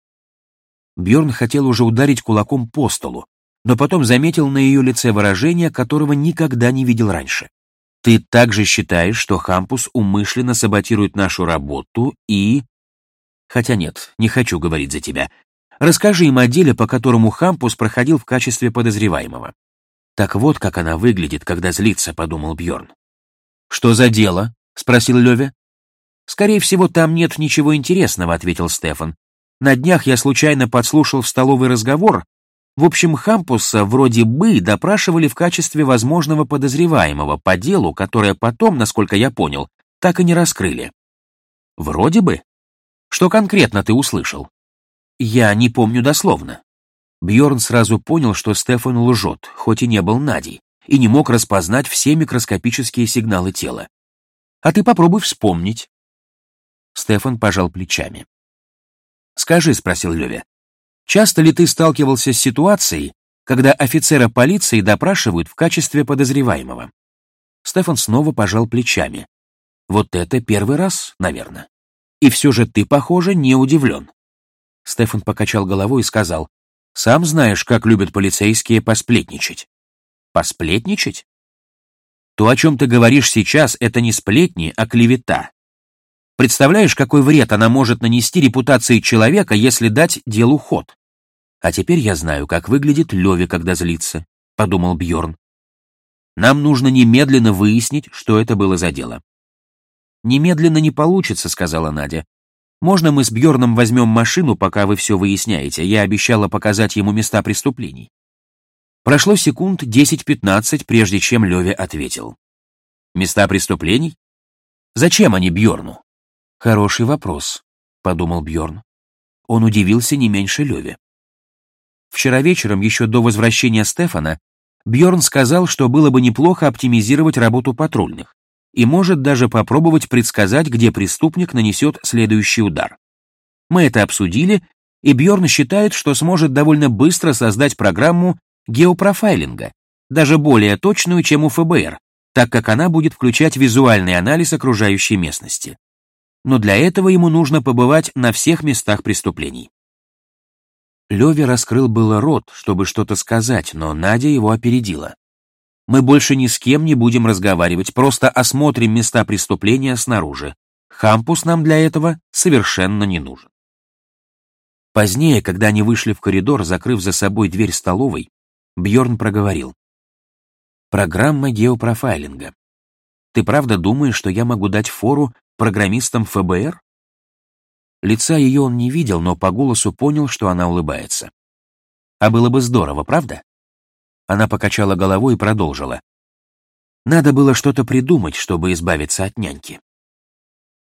Бьорн хотел уже ударить кулаком по столу, но потом заметил на ее лице выражение, которого никогда не видел раньше. Ты также считаешь, что Хампус умышленно саботирует нашу работу и... Хотя нет, не хочу говорить за тебя. Расскажи им о деле, по которому Хампус проходил в качестве подозреваемого. Так вот, как она выглядит, когда злится, подумал Бьорн. Что за дело? спросил Леве. Скорее всего, там нет ничего интересного, ответил Стефан. На днях я случайно подслушал в столовый разговор. В общем, Хампуса вроде бы допрашивали в качестве возможного подозреваемого по делу, которое потом, насколько я понял, так и не раскрыли. Вроде бы. Что конкретно ты услышал? Я не помню дословно. Бьорн сразу понял, что Стефан лжет, хоть и не был Надей, и не мог распознать все микроскопические сигналы тела. А ты попробуй вспомнить. Стефан пожал плечами. «Скажи», — спросил Леве, — «часто ли ты сталкивался с ситуацией, когда офицера полиции допрашивают в качестве подозреваемого?» Стефан снова пожал плечами. «Вот это первый раз, наверное. И все же ты, похоже, не удивлен». Стефан покачал головой и сказал, сам знаешь, как любят полицейские посплетничать. Посплетничать? То, о чем ты говоришь сейчас, это не сплетни, а клевета. Представляешь, какой вред она может нанести репутации человека, если дать делу ход? А теперь я знаю, как выглядит Леви, когда злится, подумал Бьорн. Нам нужно немедленно выяснить, что это было за дело. Немедленно не получится, сказала Надя. Можно мы с Бьорном возьмем машину, пока вы все выясняете? Я обещала показать ему места преступлений. Прошло секунд 10-15, прежде чем Леве ответил. Места преступлений? Зачем они Бьорну? Хороший вопрос, подумал Бьорн. Он удивился не меньше Леве. Вчера вечером, еще до возвращения Стефана, Бьорн сказал, что было бы неплохо оптимизировать работу патрульных и может даже попробовать предсказать, где преступник нанесет следующий удар. Мы это обсудили, и Бьорн считает, что сможет довольно быстро создать программу геопрофайлинга, даже более точную, чем у ФБР, так как она будет включать визуальный анализ окружающей местности. Но для этого ему нужно побывать на всех местах преступлений. Леви раскрыл было рот, чтобы что-то сказать, но Надя его опередила. Мы больше ни с кем не будем разговаривать, просто осмотрим места преступления снаружи. Хампус нам для этого совершенно не нужен. Позднее, когда они вышли в коридор, закрыв за собой дверь столовой, Бьорн проговорил. «Программа геопрофайлинга. Ты правда думаешь, что я могу дать фору программистам ФБР?» Лица ее он не видел, но по голосу понял, что она улыбается. «А было бы здорово, правда?» Она покачала головой и продолжила. Надо было что-то придумать, чтобы избавиться от няньки.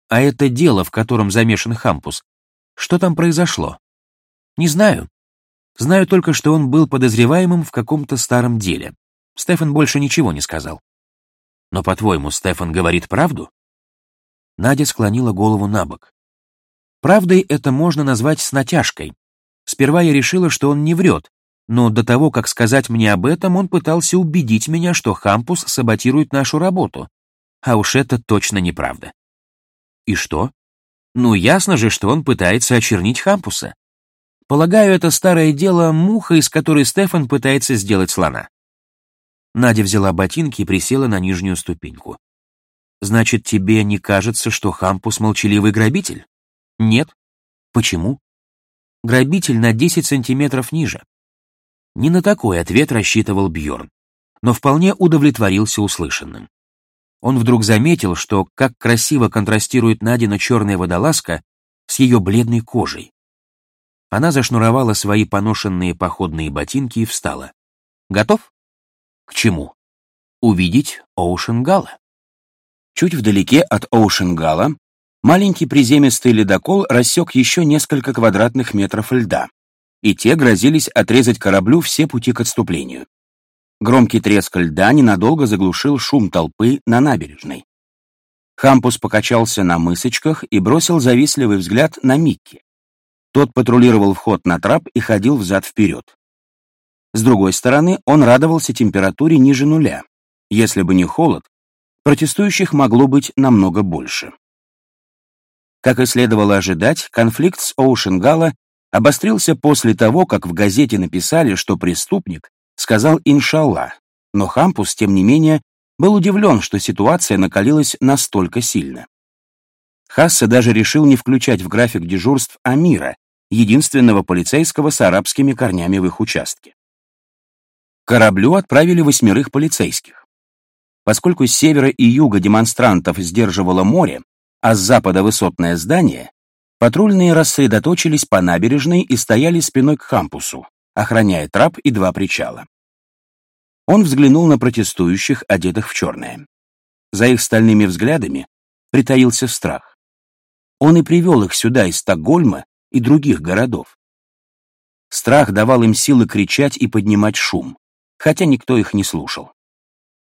А это дело, в котором замешан Хампус, что там произошло? Не знаю. Знаю только, что он был подозреваемым в каком-то старом деле. Стефан больше ничего не сказал. Но, по-твоему, Стефан говорит правду? Надя склонила голову на бок. Правдой это можно назвать с натяжкой. Сперва я решила, что он не врет, но до того, как сказать мне об этом, он пытался убедить меня, что Хампус саботирует нашу работу. А уж это точно неправда. И что? Ну, ясно же, что он пытается очернить Хампуса. Полагаю, это старое дело муха, из которой Стефан пытается сделать слона. Надя взяла ботинки и присела на нижнюю ступеньку. Значит, тебе не кажется, что Хампус молчаливый грабитель? Нет. Почему? Грабитель на 10 сантиметров ниже. Не на такой ответ рассчитывал Бьорн, но вполне удовлетворился услышанным. Он вдруг заметил, что как красиво контрастирует Надина черная водолазка с ее бледной кожей. Она зашнуровала свои поношенные походные ботинки и встала. «Готов?» «К чему?» «Увидеть Оушенгала». Чуть вдалеке от Оушенгала маленький приземистый ледокол рассек еще несколько квадратных метров льда, и те грозились отрезать кораблю все пути к отступлению. Громкий треск льда ненадолго заглушил шум толпы на набережной. Хампус покачался на мысочках и бросил завистливый взгляд на Микки. Тот патрулировал вход на трап и ходил взад-вперед. С другой стороны, он радовался температуре ниже нуля. Если бы не холод, Протестующих могло быть намного больше. Как и следовало ожидать, конфликт с Оушенгала обострился после того, как в газете написали, что преступник сказал «иншалла», но Хампус, тем не менее, был удивлен, что ситуация накалилась настолько сильно. Хассе даже решил не включать в график дежурств Амира, единственного полицейского с арабскими корнями в их участке. К кораблю отправили восьмерых полицейских. Поскольку с севера и юга демонстрантов сдерживало море, а с запада высотное здание, патрульные рассредоточились по набережной и стояли спиной к кампусу, охраняя трап и два причала. Он взглянул на протестующих, одетых в черное. За их стальными взглядами притаился страх. Он и привел их сюда из Стокгольма и других городов. Страх давал им силы кричать и поднимать шум, хотя никто их не слушал.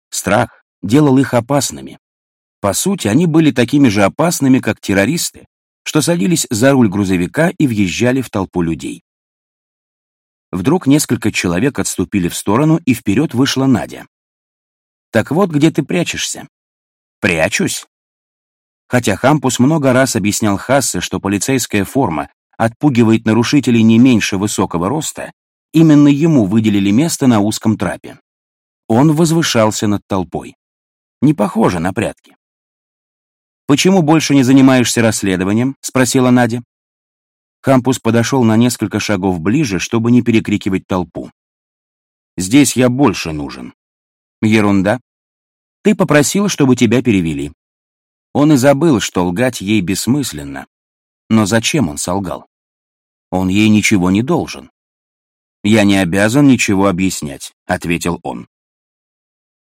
Страх делал их опасными. По сути, они были такими же опасными, как террористы, что садились за руль грузовика и въезжали в толпу людей. Вдруг несколько человек отступили в сторону, и вперед вышла Надя. «Так вот, где ты прячешься?» «Прячусь?» Хотя Хампус много раз объяснял Хассе, что полицейская форма отпугивает нарушителей не меньше высокого роста, именно ему выделили место на узком трапе. Он возвышался над толпой. Не похоже на прятки. «Почему больше не занимаешься расследованием?» — спросила Надя. Кампус подошел на несколько шагов ближе, чтобы не перекрикивать толпу. «Здесь я больше нужен». «Ерунда. Ты попросил, чтобы тебя перевели». Он и забыл, что лгать ей бессмысленно. Но зачем он солгал? Он ей ничего не должен. «Я не обязан ничего объяснять», — ответил он.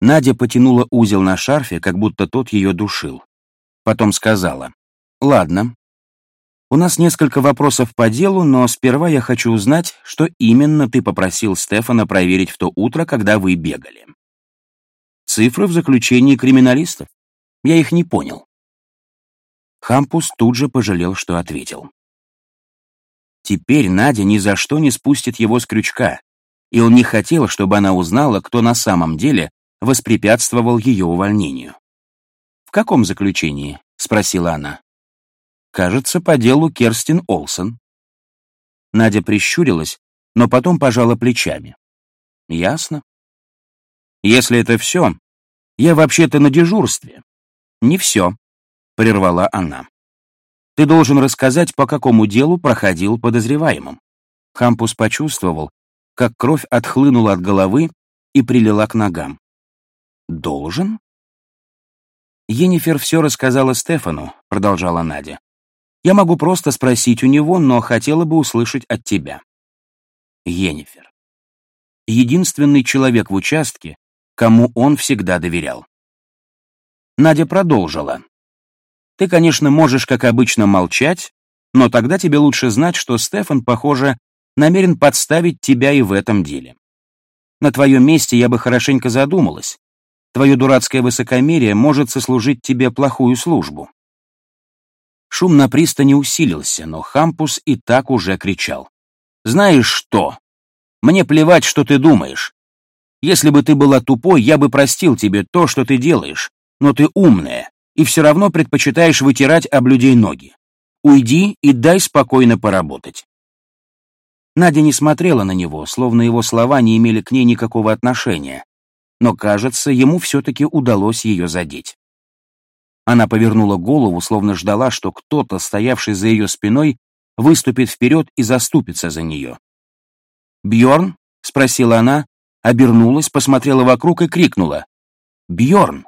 Надя потянула узел на шарфе, как будто тот ее душил. Потом сказала, «Ладно, у нас несколько вопросов по делу, но сперва я хочу узнать, что именно ты попросил Стефана проверить в то утро, когда вы бегали. Цифры в заключении криминалистов. Я их не понял. Хампус тут же пожалел, что ответил. Теперь Надя ни за что не спустит его с крючка, и он не хотел, чтобы она узнала, кто на самом деле воспрепятствовал ее увольнению. «В каком заключении?» — спросила она. Кажется, по делу Керстин Олсен. Надя прищурилась, но потом пожала плечами. Ясно. Если это все, я вообще-то на дежурстве. Не все, прервала она. Ты должен рассказать, по какому делу проходил подозреваемым. Хампус почувствовал, как кровь отхлынула от головы и прилила к ногам. Должен? Енифер все рассказала Стефану, продолжала Надя. Я могу просто спросить у него, но хотела бы услышать от тебя. Енифер. Единственный человек в участке, кому он всегда доверял. Надя продолжила. Ты, конечно, можешь, как обычно, молчать, но тогда тебе лучше знать, что Стефан, похоже, намерен подставить тебя и в этом деле. На твоем месте я бы хорошенько задумалась. Твое дурацкое высокомерие может сослужить тебе плохую службу. Шум на пристани усилился, но Хампус и так уже кричал. «Знаешь что? Мне плевать, что ты думаешь. Если бы ты была тупой, я бы простил тебе то, что ты делаешь, но ты умная и все равно предпочитаешь вытирать об людей ноги. Уйди и дай спокойно поработать». Надя не смотрела на него, словно его слова не имели к ней никакого отношения, но, кажется, ему все-таки удалось ее задеть. Она повернула голову, словно ждала, что кто-то, стоявший за ее спиной, выступит вперед и заступится за нее. Бьорн? спросила она, обернулась, посмотрела вокруг и крикнула. Бьорн!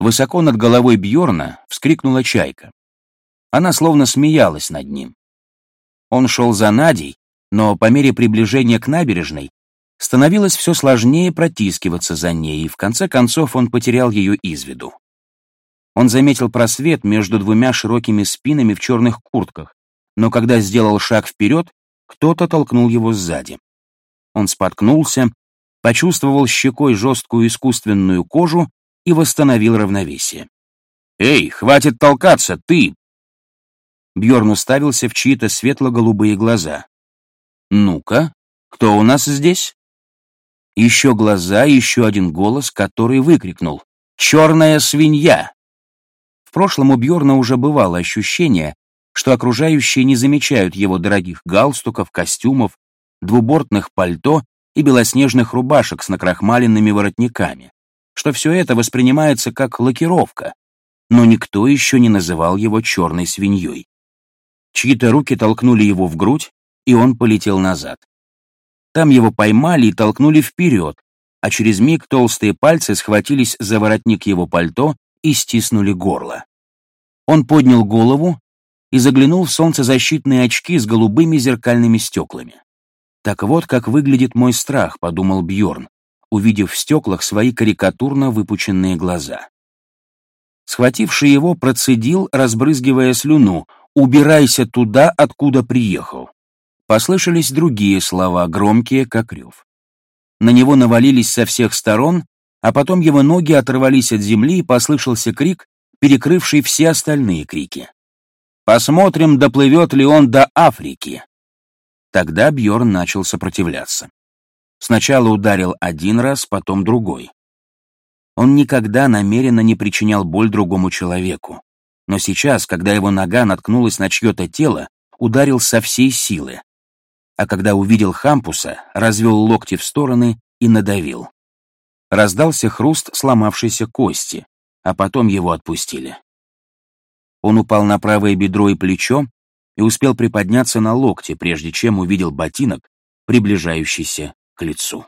Высоко над головой Бьорна вскрикнула чайка. Она словно смеялась над ним. Он шел за Надей, но по мере приближения к набережной становилось все сложнее протискиваться за ней, и в конце концов он потерял ее из виду. Он заметил просвет между двумя широкими спинами в черных куртках, но когда сделал шаг вперед, кто-то толкнул его сзади. Он споткнулся, почувствовал щекой жесткую искусственную кожу и восстановил равновесие. «Эй, хватит толкаться, ты!» Бьорн уставился в чьи-то светло-голубые глаза. «Ну-ка, кто у нас здесь?» Еще глаза, еще один голос, который выкрикнул. черная свинья. В прошлом у Бьорна уже бывало ощущение, что окружающие не замечают его дорогих галстуков, костюмов, двубортных пальто и белоснежных рубашек с накрахмаленными воротниками, что все это воспринимается как лакировка, но никто еще не называл его черной свиньей. Чьи-то руки толкнули его в грудь, и он полетел назад. Там его поймали и толкнули вперед, а через миг толстые пальцы схватились за воротник его пальто и стиснули горло. Он поднял голову и заглянул в солнцезащитные очки с голубыми зеркальными стеклами. «Так вот, как выглядит мой страх», — подумал Бьорн, увидев в стеклах свои карикатурно выпученные глаза. Схвативший его, процедил, разбрызгивая слюну, «Убирайся туда, откуда приехал». Послышались другие слова, громкие, как рев. На него навалились со всех сторон, а потом его ноги оторвались от земли и послышался крик, перекрывший все остальные крики. «Посмотрим, доплывет ли он до Африки». Тогда Бьорн начал сопротивляться. Сначала ударил один раз, потом другой. Он никогда намеренно не причинял боль другому человеку. Но сейчас, когда его нога наткнулась на чье-то тело, ударил со всей силы. А когда увидел Хампуса, развел локти в стороны и надавил. Раздался хруст сломавшейся кости, а потом его отпустили. Он упал на правое бедро и плечо, и успел приподняться на локте, прежде чем увидел ботинок, приближающийся к лицу.